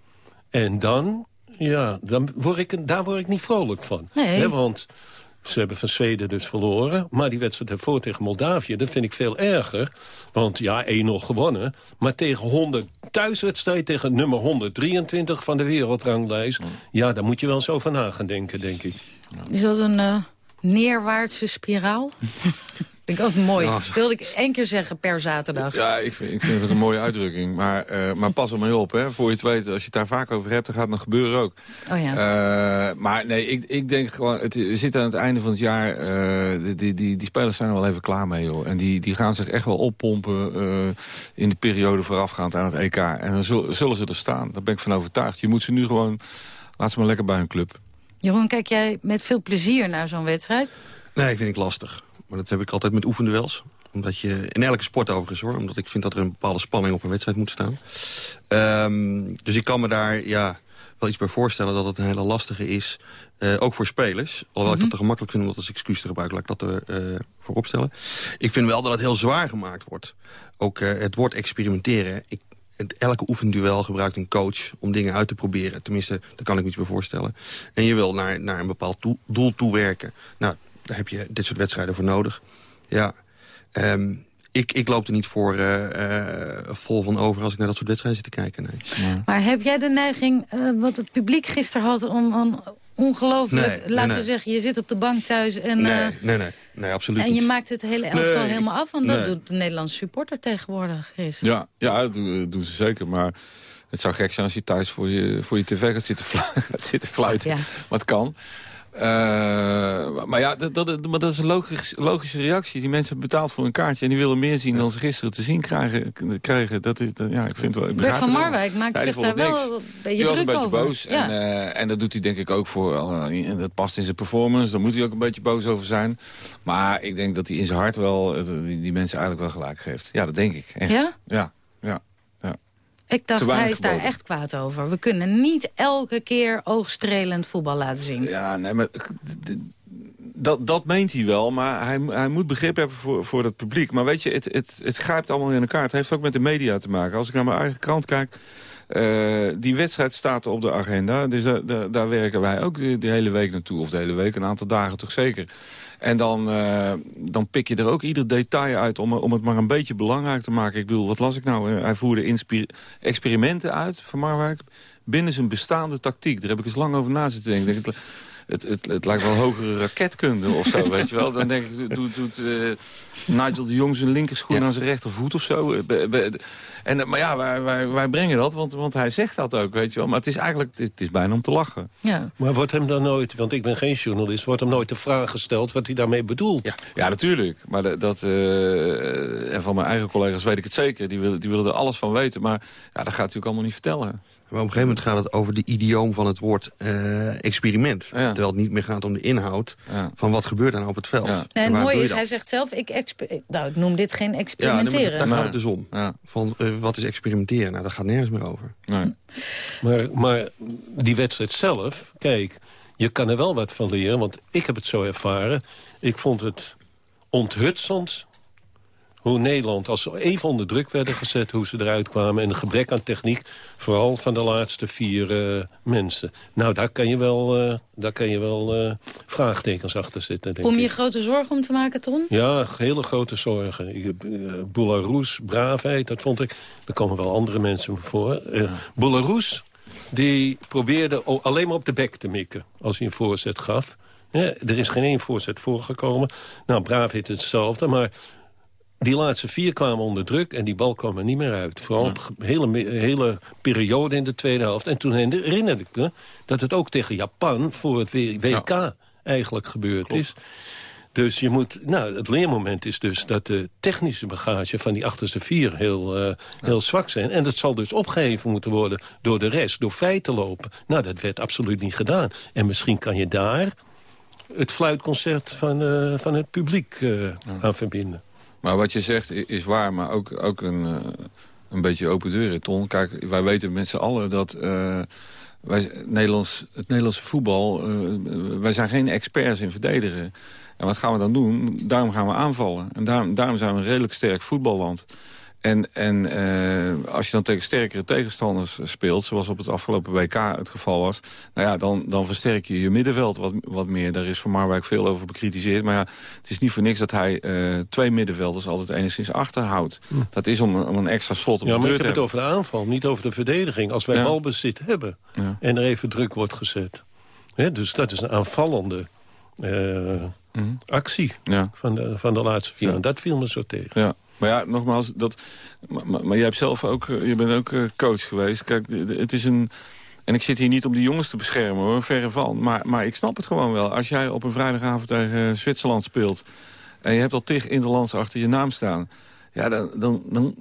En dan, ja, dan word ik, daar word ik niet vrolijk van. Nee. Hè, want ze hebben van Zweden dus verloren. Maar die wedstrijd ervoor tegen Moldavië, dat vind ik veel erger. Want ja, 1-0 gewonnen. Maar tegen 100 thuiswedstrijd, tegen nummer 123 van de wereldranglijst... Ja, daar moet je wel zo van na gaan denken, denk ik. Is dat een uh, neerwaartse spiraal? Vind ik altijd mooi. Dat wilde ik één keer zeggen per zaterdag. Ja, ik vind, ik vind het een mooie uitdrukking. Maar, eh, maar pas er mee op, hè. Voor je het weet, als je het daar vaak over hebt, dan gaat het nog gebeuren ook. Oh ja. Eh, maar nee, ik, ik denk gewoon, het, we zitten aan het einde van het jaar. eh, die, die, die, die spelers zijn er wel even klaar mee, joh. En die, die gaan zich echt wel oppompen eh, in de periode voorafgaand aan het EK. En dan zullen, zullen ze er staan. Daar ben ik van overtuigd. Je moet ze nu gewoon, laat ze maar lekker bij hun club. Jeroen, kijk jij met veel plezier naar zo'n wedstrijd? Nee, vind ik lastig. Maar dat heb ik altijd met oefenduels. Omdat je, in elke sport overigens hoor. Omdat ik vind dat er een bepaalde spanning op een wedstrijd moet staan. Ehm, dus ik kan me daar ja, wel iets bij voorstellen dat het een hele lastige is. eh, ook voor spelers. Alhoewel ik dat te gemakkelijk vind om dat als excuus te gebruiken. Laat ik dat er eh, voor opstellen. Ik vind wel dat het heel zwaar gemaakt wordt. Ook eh, het woord experimenteren. Ik, elke oefenduel gebruikt een coach om dingen uit te proberen. Tenminste, daar kan ik me iets bij voorstellen. En je wil naar, naar een bepaald toe- doel toewerken. Nou, daar heb je dit soort wedstrijden voor nodig. Ja, ehm, ik, ik loop er niet voor eh, eh, vol van over als ik naar dat soort wedstrijden zit te kijken. Nee. Maar heb jij de neiging, eh, wat het publiek gisteren had... om, om ongelooflijk, Nee, laten nee. we zeggen... je zit op de bank thuis en, nee, eh, nee, nee, nee, absoluut en je niet. maakt het hele elftal Nee, helemaal af. Want dat doet de Nederlandse supporter tegenwoordig, Chris. Ja, ja dat doen, ze zeker. Maar het zou gek zijn als je thuis voor je, voor je tv gaat zitten, fluiten. Ja. Maar het kan. Eh, maar ja, dat, dat, maar dat is een logisch, logische reactie. Die mensen hebben betaald voor een kaartje... en die willen meer zien dan ze gisteren te zien krijgen. kregen. Dat is, dat- ja, ik vind wel, ik Bert van wel. Marwijk maakt Ja, zich daar wel een beetje druk over. boos. Ja. En, eh, en dat doet hij denk ik ook voor... eh, en dat past in zijn performance. Daar moet hij ook een beetje boos over zijn. Maar ik denk dat hij in zijn hart wel... die, die mensen eigenlijk wel gelijk geeft. Ja, dat denk ik. Echt. Ja, ja. Ik dacht, hij is daar echt kwaad over. We kunnen niet elke keer oogstrelend voetbal laten zien. Ja, nee, maar d- dat, dat meent hij wel, maar hij, hij moet begrip hebben voor, voor het publiek. Maar weet je, het, het, het grijpt allemaal in elkaar. Het heeft ook met de media te maken. Als ik naar mijn eigen krant kijk... eh, die wedstrijd staat op de agenda. Dus daar, daar, daar werken wij ook de, de hele week naartoe. Of de hele week, een aantal dagen toch zeker. En dan, eh, dan pik je er ook ieder detail uit om, om het maar een beetje belangrijk te maken. Ik bedoel, wat las ik nou? Eh, Hij voerde experimenten uit van Marwijk binnen zijn bestaande tactiek. Daar heb ik eens lang over na zitten denken. Het, het, het, lijkt wel hogere raketkunde of zo, weet je wel. Dan denk ik, doet, doet eh, Nigel de Jong zijn linkerschoen aan zijn rechtervoet of zo. Eh, be- be- En, eh, maar ja, wij, wij, wij brengen dat, want, want hij zegt dat ook, weet je wel. Maar het is eigenlijk, het, is bijna om te lachen. Ja. Maar wordt hem dan nooit, want ik ben geen journalist... wordt hem nooit de vraag gesteld wat hij daarmee bedoelt? Ja, ja natuurlijk. Maar dat, eh, en van mijn eigen collega's weet ik het zeker. Die willen, die willen er alles van weten. Maar ja, dat gaat hij natuurlijk allemaal niet vertellen. Maar op een gegeven moment gaat het over de idioom van het woord eh, experiment. Terwijl het niet meer gaat om de inhoud van wat gebeurt er nou op het veld. En En het waar mooie doe je is, dat? hij zegt zelf, ik, nou, ik noem dit geen Ja, nee, experimenteren. maar daar gaat het dus om. Van, eh, wat is experimenteren? Nou, daar gaat nergens meer over. Maar, maar die wedstrijd zelf, kijk, je kan er wel wat van leren. Want ik heb het zo ervaren. Ik vond het onthutsend hoe Nederland als ze even onder druk werden gezet... hoe ze eruit kwamen en een gebrek aan techniek... vooral van de laatste vier eh, mensen. Nou, daar kan je wel, eh, daar kan je wel eh, vraagtekens achter zitten, denk Om je ik. grote zorgen om te maken, Ton? Ja, hele grote zorgen. Ik heb, eh, Belarus, braafheid, dat vond ik... Er komen wel andere mensen voor. Uh, Belarus, die probeerde alleen maar op de bek te mikken... als hij een voorzet gaf. Ja, er is geen één voorzet voorgekomen. Nou, braafheid hetzelfde, maar... Die laatste vier kwamen onder druk en die bal kwam er niet meer uit. Vooral een hele, hele periode in de tweede helft. En toen herinnerde ik me dat het ook tegen Japan voor het WK eigenlijk gebeurd is. Dus je moet, nou, het leermoment is dus dat de technische bagage van die achterste vier heel, eh, heel zwak zijn. En dat zal dus opgeheven moeten worden door de rest, door vrij te lopen. Nou, dat werd absoluut niet gedaan. En misschien kan je daar het fluitconcert van, eh, van het publiek eh, aan verbinden. Maar wat je zegt is waar, maar ook, ook een, eh, een beetje open deuren, Ton. Kijk, wij weten met z'n allen dat... eh, wij, Nederlands, het Nederlandse voetbal, eh, wij zijn geen experts in verdedigen. En wat gaan we dan doen? Daarom gaan we aanvallen. En daarom, daarom zijn we een redelijk sterk voetballand. En, en eh, als je dan tegen sterkere tegenstanders speelt... zoals op het afgelopen WK het geval was... nou ja, dan, dan versterk je je middenveld wat, wat meer. Daar is Van Marwijk veel over bekritiseerd. Maar ja, het is niet voor niks dat hij eh, twee middenvelders altijd enigszins achterhoudt. Dat is om, om een extra slot op Ja, de maar deur ik te heb het hebben. over de aanval, niet over de verdediging. Als wij Ja. balbezit hebben Ja. en er even druk wordt gezet. Hè, dus dat is een aanvallende eh, actie Ja. van, de, van de laatste vier. Ja. En dat viel me zo tegen. Ja, maar ja, nogmaals, dat, maar, maar, maar jij hebt zelf ook, eh, je bent ook eh, coach geweest. Kijk, het is een... En ik zit hier niet om die jongens te beschermen, hoor, verre van. Maar, maar ik snap het gewoon wel. Als jij op een vrijdagavond tegen eh, Zwitserland speelt... en je hebt al tig interlands achter je naam staan... ja, dan, dan, dan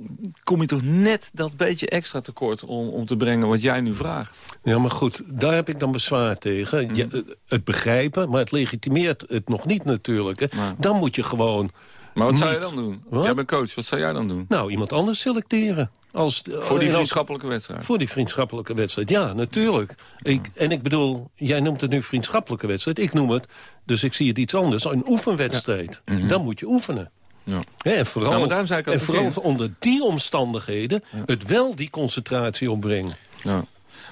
kom je toch net dat beetje extra tekort om, om te brengen wat jij nu vraagt. Ja, maar goed, daar heb ik dan bezwaar tegen. Mhm. Ja, het- het begrijpen, maar het legitimeert het nog niet natuurlijk. Hè. Dan moet je gewoon... Maar wat zou je dan doen? Wat? Jij bent coach, wat zou jij dan doen? Nou, iemand anders selecteren. Als, Voor die als- vriendschappelijke wedstrijd? Voor die vriendschappelijke wedstrijd, ja, natuurlijk. Ik, en ik bedoel, jij noemt het nu vriendschappelijke wedstrijd. Ik noem het, dus ik zie het iets anders, een oefenwedstrijd. Dan moet je oefenen. Ja. En vooral, ook en vooral onder die omstandigheden het wel die concentratie opbrengen. Ja.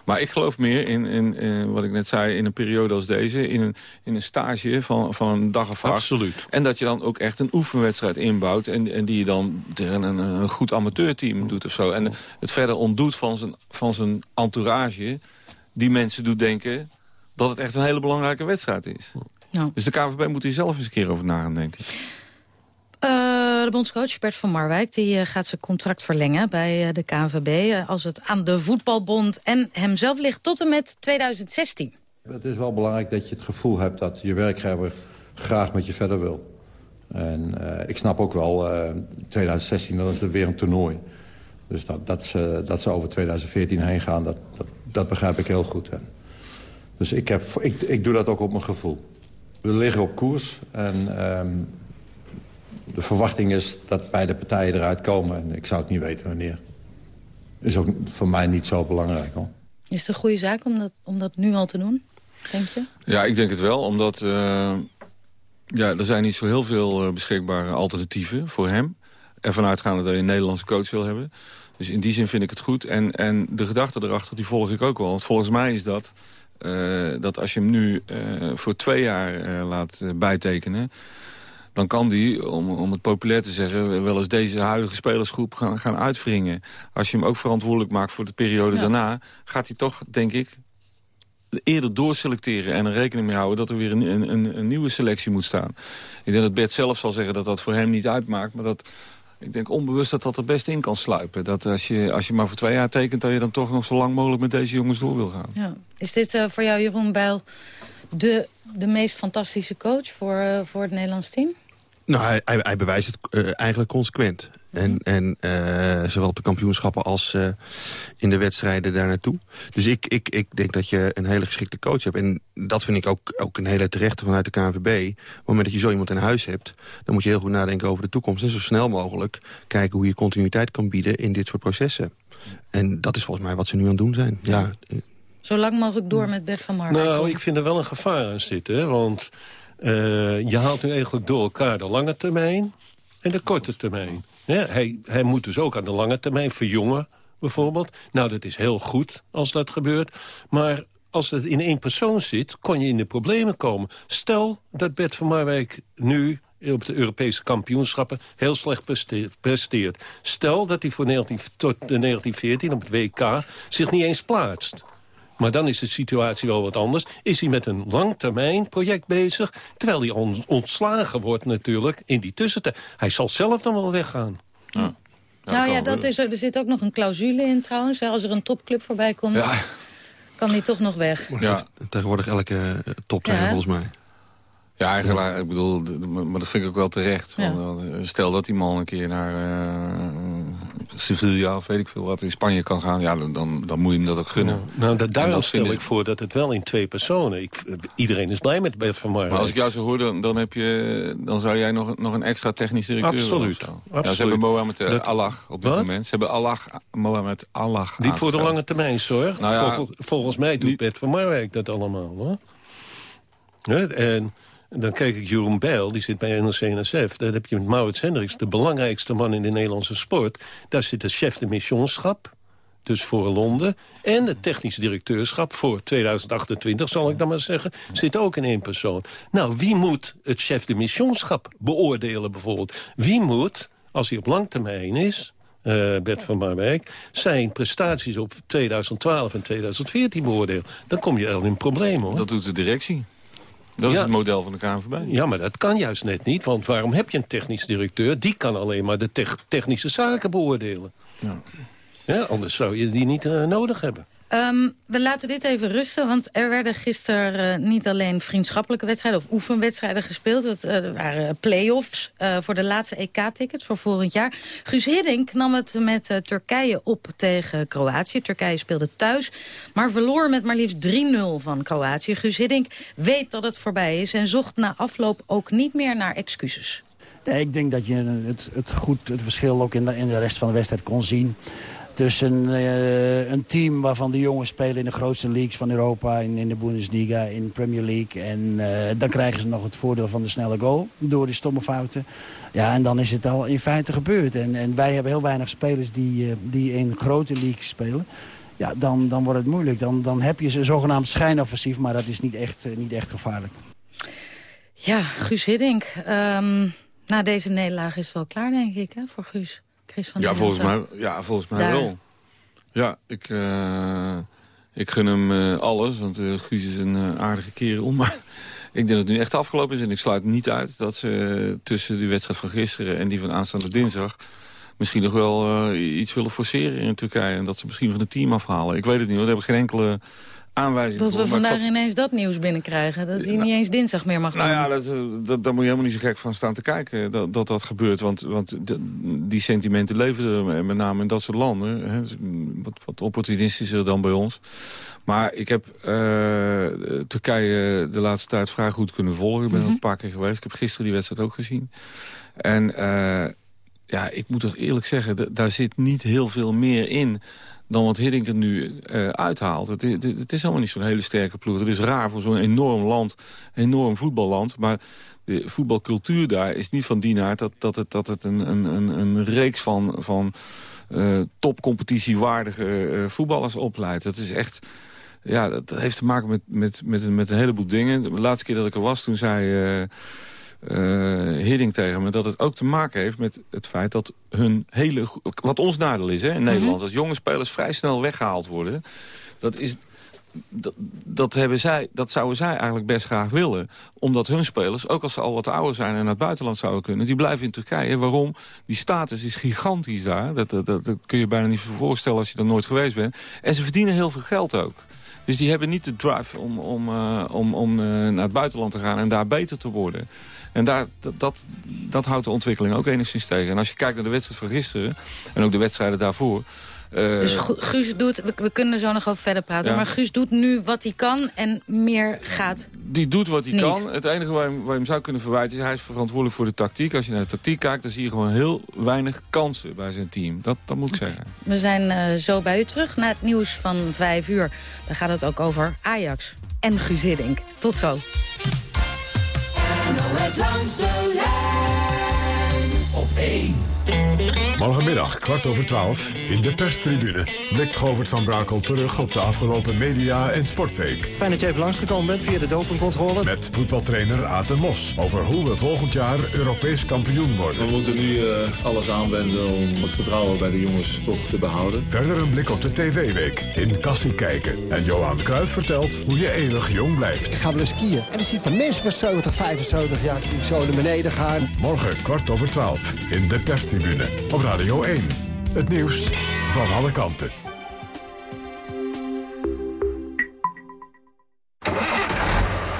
Maar ik geloof meer in, in, eh, wat ik net zei, in een periode als deze... in een, in een stage van, van een dag of acht. Absoluut. En dat je dan ook echt een oefenwedstrijd inbouwt... en, en die je dan tegen een, een goed amateurteam doet of zo. En het verder ontdoet van zijn, van zijn entourage... die mensen doet denken dat het echt een hele belangrijke wedstrijd is. Ja. Dus de KVB moet hier zelf eens een keer over na gaan denken. Eh, de bondscoach Bert van Marwijk die, eh, gaat zijn contract verlengen bij eh, de KNVB... als het aan de voetbalbond en hemzelf ligt tot en met 2016. Het is wel belangrijk dat je het gevoel hebt dat je werkgever graag met je verder wil. En ik snap ook wel, eh 2016, dan is er weer een toernooi. Dus dat, ze, dat over 2014 heen gaan, dat, dat, begrijp ik heel goed. Dus ik, heb, ik, ik doe dat ook op mijn gevoel. We liggen op koers en ehm, de verwachting is dat beide partijen eruit komen. En ik zou het niet weten wanneer. Is ook voor mij niet zo belangrijk hoor. Is het een goede zaak om dat, om dat nu al te doen, denk je? Ja, ik denk het wel, omdat eh, ja, er zijn niet zo heel veel eh, beschikbare alternatieven voor hem. Ervan uitgaande dat je een Nederlandse coach wil hebben. Dus in die zin vind ik het goed. En, en de gedachte erachter, die volg ik ook wel. Want volgens mij is dat, eh, dat als je hem nu eh, voor twee jaar eh, laat bijtekenen... dan kan die, om, om het populair te zeggen... wel eens deze huidige spelersgroep gaan, gaan uitwringen. Als je hem ook verantwoordelijk maakt voor de periode Ja. daarna... gaat hij toch, denk ik, eerder doorselecteren en er rekening mee houden... dat er weer een, een, een, een nieuwe selectie moet staan. Ik denk dat Bert zelf zal zeggen dat dat voor hem niet uitmaakt... maar dat ik denk onbewust dat dat er best in kan sluipen. Dat als je, als je maar voor twee jaar tekent... dat je dan toch nog zo lang mogelijk met deze jongens door wil gaan. Ja. Is dit eh, voor jou, Jeroen Bijl, de, de meest fantastische coach voor, eh, voor het Nederlands team? Nou, hij, hij, hij bewijst het eh, eigenlijk consequent. En, en eh, zowel op de kampioenschappen als in de wedstrijden daar naartoe. Dus ik, ik, ik denk dat je een hele geschikte coach hebt. En dat vind ik ook, ook een hele terechte vanuit de KNVB. Op het moment dat je zo iemand in huis hebt... dan moet je heel goed nadenken over de toekomst. En zo snel mogelijk kijken hoe je continuïteit kan bieden in dit soort processen. En dat is volgens mij wat ze nu aan het doen zijn. Ja, Zo lang mogelijk door met Bert van Marwijk. Nou, ik vind er wel een gevaar aan zitten. Want eh, je haalt nu eigenlijk door elkaar de lange termijn en de korte termijn. Hij, hij moet dus ook aan de lange termijn verjongen, bijvoorbeeld. Nou, dat is heel goed als dat gebeurt. Maar als het in één persoon zit, kon je in de problemen komen. Stel dat Bert van Marwijk nu op de Europese kampioenschappen heel slecht preste- presteert. Stel dat hij voor 19, tot de 1914 op het WK zich niet eens plaatst. Maar dan is de situatie wel wat anders. Is hij met een langtermijn project bezig... terwijl hij on- ontslagen wordt natuurlijk in die tussentijd. Hij zal zelf dan wel weggaan. nou ja, dat is, er er zit ook nog een clausule in trouwens. hè. Als er een topclub voorbij komt, kan die toch nog weg. Ja. Tegenwoordig elke uh, toptrainer Ja, volgens mij. Ja, eigenlijk, ik bedoel, maar dat vind ik ook wel terecht. Ja. Want, eh, stel dat die man een keer naar eh, Sevilla of weet ik veel wat in Spanje kan gaan... ja, dan, dan, dan moet je hem dat ook gunnen. Nou, da En daarom dat stel ik voor dat het wel in twee personen... Ik, iedereen is blij met Bert van Marwijk. Maar als ik jou zo hoor, dan, dan, heb je, dan zou jij nog, nog een extra technisch directeur Absoluut. Ja, absoluut. ze hebben Mohamed uh, Dat- Allah op dit Wat? moment. Ze hebben Allah, Mohamed Allah Die voor de lange termijn zorgt. Nou ja, Vol- volgens mij doet Bert van Marwijk dat allemaal. Hoor. En dan kijk ik Jeroen Bijl, die zit bij NOC-NSF. Daar heb je met Maurits Hendricks, de belangrijkste man in de Nederlandse sport. Daar zit de chef de missionschap, dus voor Londen. En het technisch directeurschap voor 2028, zal ik dan maar zeggen. Zit ook in één persoon. Nou, wie moet het chef de missionschap beoordelen bijvoorbeeld? Wie moet, als hij op lang termijn is... eh, Bert van Marwijk, zijn prestaties op 2012 en 2014 beoordelen. Dan kom je al in problemen, hoor. Dat doet de directie. Dat is Ja. het model van de KNVB. Ja, maar dat kan juist net niet. Want waarom heb je een technisch directeur? Die kan alleen maar de tech- technische zaken beoordelen. Ja. Ja, anders zou je die niet eh, nodig hebben. Ehm, we laten dit even rusten, want er werden gisteren eh, niet alleen vriendschappelijke wedstrijden of oefenwedstrijden gespeeld. Het eh, waren play-offs eh, voor de laatste EK-tickets voor volgend jaar. Guus Hiddink nam het met Turkije op tegen Kroatië. Turkije speelde thuis, maar verloor met maar liefst 3-0 van Kroatië. Guus Hiddink weet dat het voorbij is en zocht na afloop ook niet meer naar excuses. Nee, ik denk dat je het, het goed het verschil ook in de, in de rest van de wedstrijd kon zien. Tussen eh, een team waarvan de jongens spelen in de grootste leagues van Europa... in, in de Bundesliga, in Premier League. En eh, dan krijgen ze nog het voordeel van de snelle goal door die stomme fouten. Ja, en dan is het al in feite gebeurd. En, en wij hebben heel weinig spelers die, eh, die in grote leagues spelen. Ja, dan, dan wordt het moeilijk. Dan, dan heb je ze zogenaamd schijnoffensief, maar dat is niet echt, niet echt gevaarlijk. Ja, Guus Hiddink. ehm, na deze nederlaag is wel klaar, denk ik, hè, voor Guus. Chris van Ja, volgens mij, ja, volgens mij Daar. wel. Ja, ik, eh, ik gun hem eh, alles, want eh, Guus is een aardige kerel. Maar ik denk dat het nu echt afgelopen is. En ik sluit niet uit dat ze tussen die wedstrijd van gisteren en die van aanstaande dinsdag... misschien nog wel iets willen forceren in Turkije. En dat ze misschien van het team afhalen. Ik weet het niet, want we hebben geen enkele aanwijzing Dat we voor, vandaag ineens dat nieuws binnenkrijgen. Dat hij niet eens dinsdag meer mag Nou doen. ja, dat, eh, dat, daar moet je helemaal niet zo gek van staan te kijken dat dat, dat gebeurt. Want, want de- die sentimenten leven er met name in dat soort landen. Hè, wat, wat opportunistischer dan bij ons. Maar ik heb eh, Turkije de laatste tijd vrij goed kunnen volgen. Ik ben er Mhm. een paar keer geweest. Ik heb gisteren die wedstrijd ook gezien. En eh, ja, ik moet toch eerlijk zeggen, daar zit niet heel veel meer in dan wat Hiddink er nu eh, uithaalt. Het, het, is helemaal niet zo'n hele sterke ploeg. Het is raar voor zo'n enorm land, enorm voetballand. Maar de voetbalcultuur daar is niet van die aard... dat, dat het, dat het een, een, een, reeks van, van eh, topcompetitiewaardige eh, voetballers opleidt. Dat is echt... Ja, dat heeft te maken met, met, met, met een heleboel dingen. De laatste keer dat ik er was, toen zei... eh, Hiddink tegen me dat het ook te maken heeft met het feit dat hun hele... Wat ons nadeel is hè, in Nederland, dat jonge spelers vrij snel weggehaald worden. Dat is... Dat, dat, hebben zij, dat zouden zij eigenlijk best graag willen. Omdat hun spelers, ook als ze al wat ouder zijn... en naar het buitenland zouden kunnen, die blijven in Turkije. Waarom? Die status is gigantisch daar. Dat, dat, dat, dat kun je bijna niet voorstellen als je er nooit geweest bent. En ze verdienen heel veel geld ook. Dus die hebben niet de drive om, om, eh, om, om eh, naar het buitenland te gaan... en daar beter te worden. En daar, dat, dat, dat houdt de ontwikkeling ook enigszins tegen. En als je kijkt naar de wedstrijd van gisteren... en ook de wedstrijden daarvoor... eh, Dus Gu- Guus doet, we, we kunnen er zo nog over verder praten... Ja. maar Guus doet nu wat hij kan en meer gaat... die doet wat hij Niet. kan. Het enige waar je, waar je hem zou kunnen verwijten is... hij is verantwoordelijk voor de tactiek. Als je naar de tactiek kijkt, dan zie je gewoon heel weinig kansen bij zijn team. Dat, dat moet ik zeggen. We zijn eh, zo bij u terug na het nieuws van vijf uur. Dan gaat het ook over Ajax en Guus Hiddink. Tot zo. NOS langs de lijn op 1. Morgenmiddag, kwart over twaalf, in de perstribune... blikt Govert van Brakel terug op de afgelopen media- en sportweek. Fijn dat je even langsgekomen bent via de dopingcontrole. Met voetbaltrainer de Mos over hoe we volgend jaar Europees kampioen worden. We moeten nu eh, alles aanwenden om het vertrouwen bij de jongens toch te behouden. Verder een blik op de TV-week in Kassie kijken. En Johan Cruijff vertelt hoe je eeuwig jong blijft. Ik ga wel eens skiën. En dan zie ik de mensen van 70, 75 jaar die zo naar beneden gaan. Morgen kwart over twaalf in de perstribune op Radio 1. Het nieuws van alle kanten.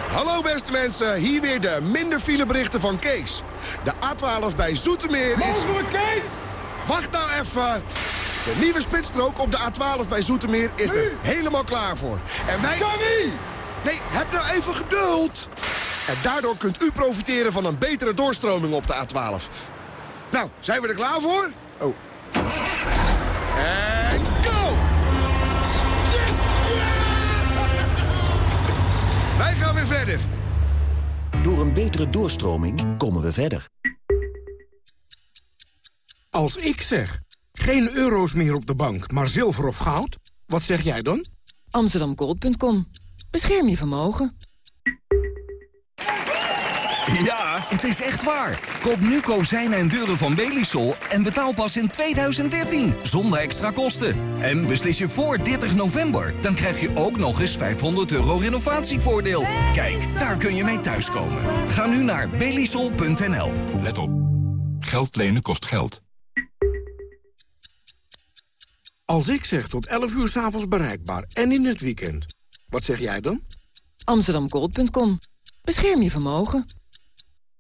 Hallo beste mensen, hier weer de minder fileberichten van Kees. De A12 bij Zoetermeer is... Kees! Wacht nou even! De nieuwe spitsstrook op de A12 bij Zoetermeer is er helemaal klaar voor. En wij... Kan niet! Nee, heb nou even geduld! En daardoor kunt u profiteren van een betere doorstroming op de A12. Nou, zijn we er klaar voor? Oh. En go! Yes! Wij gaan weer verder. Door een betere doorstroming komen we verder. Als ik zeg, geen euro's meer op de bank, maar zilver of goud, wat zeg jij dan? Amsterdamgold.com. Bescherm je vermogen. Ja, het is echt waar. Koop nu kozijnen en deuren van Belisol en betaal pas in 2013. Zonder extra kosten. En beslis je voor 30 november. Dan krijg je ook nog eens 500 euro renovatievoordeel. Kijk, daar kun je mee thuiskomen. Ga nu naar belisol.nl. Let op. Geld lenen kost geld. Als ik zeg tot 11 uur s'avonds bereikbaar en in het weekend, wat zeg jij dan? Amsterdamgold.com. Bescherm je vermogen.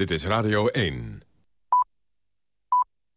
Dit is Radio 1.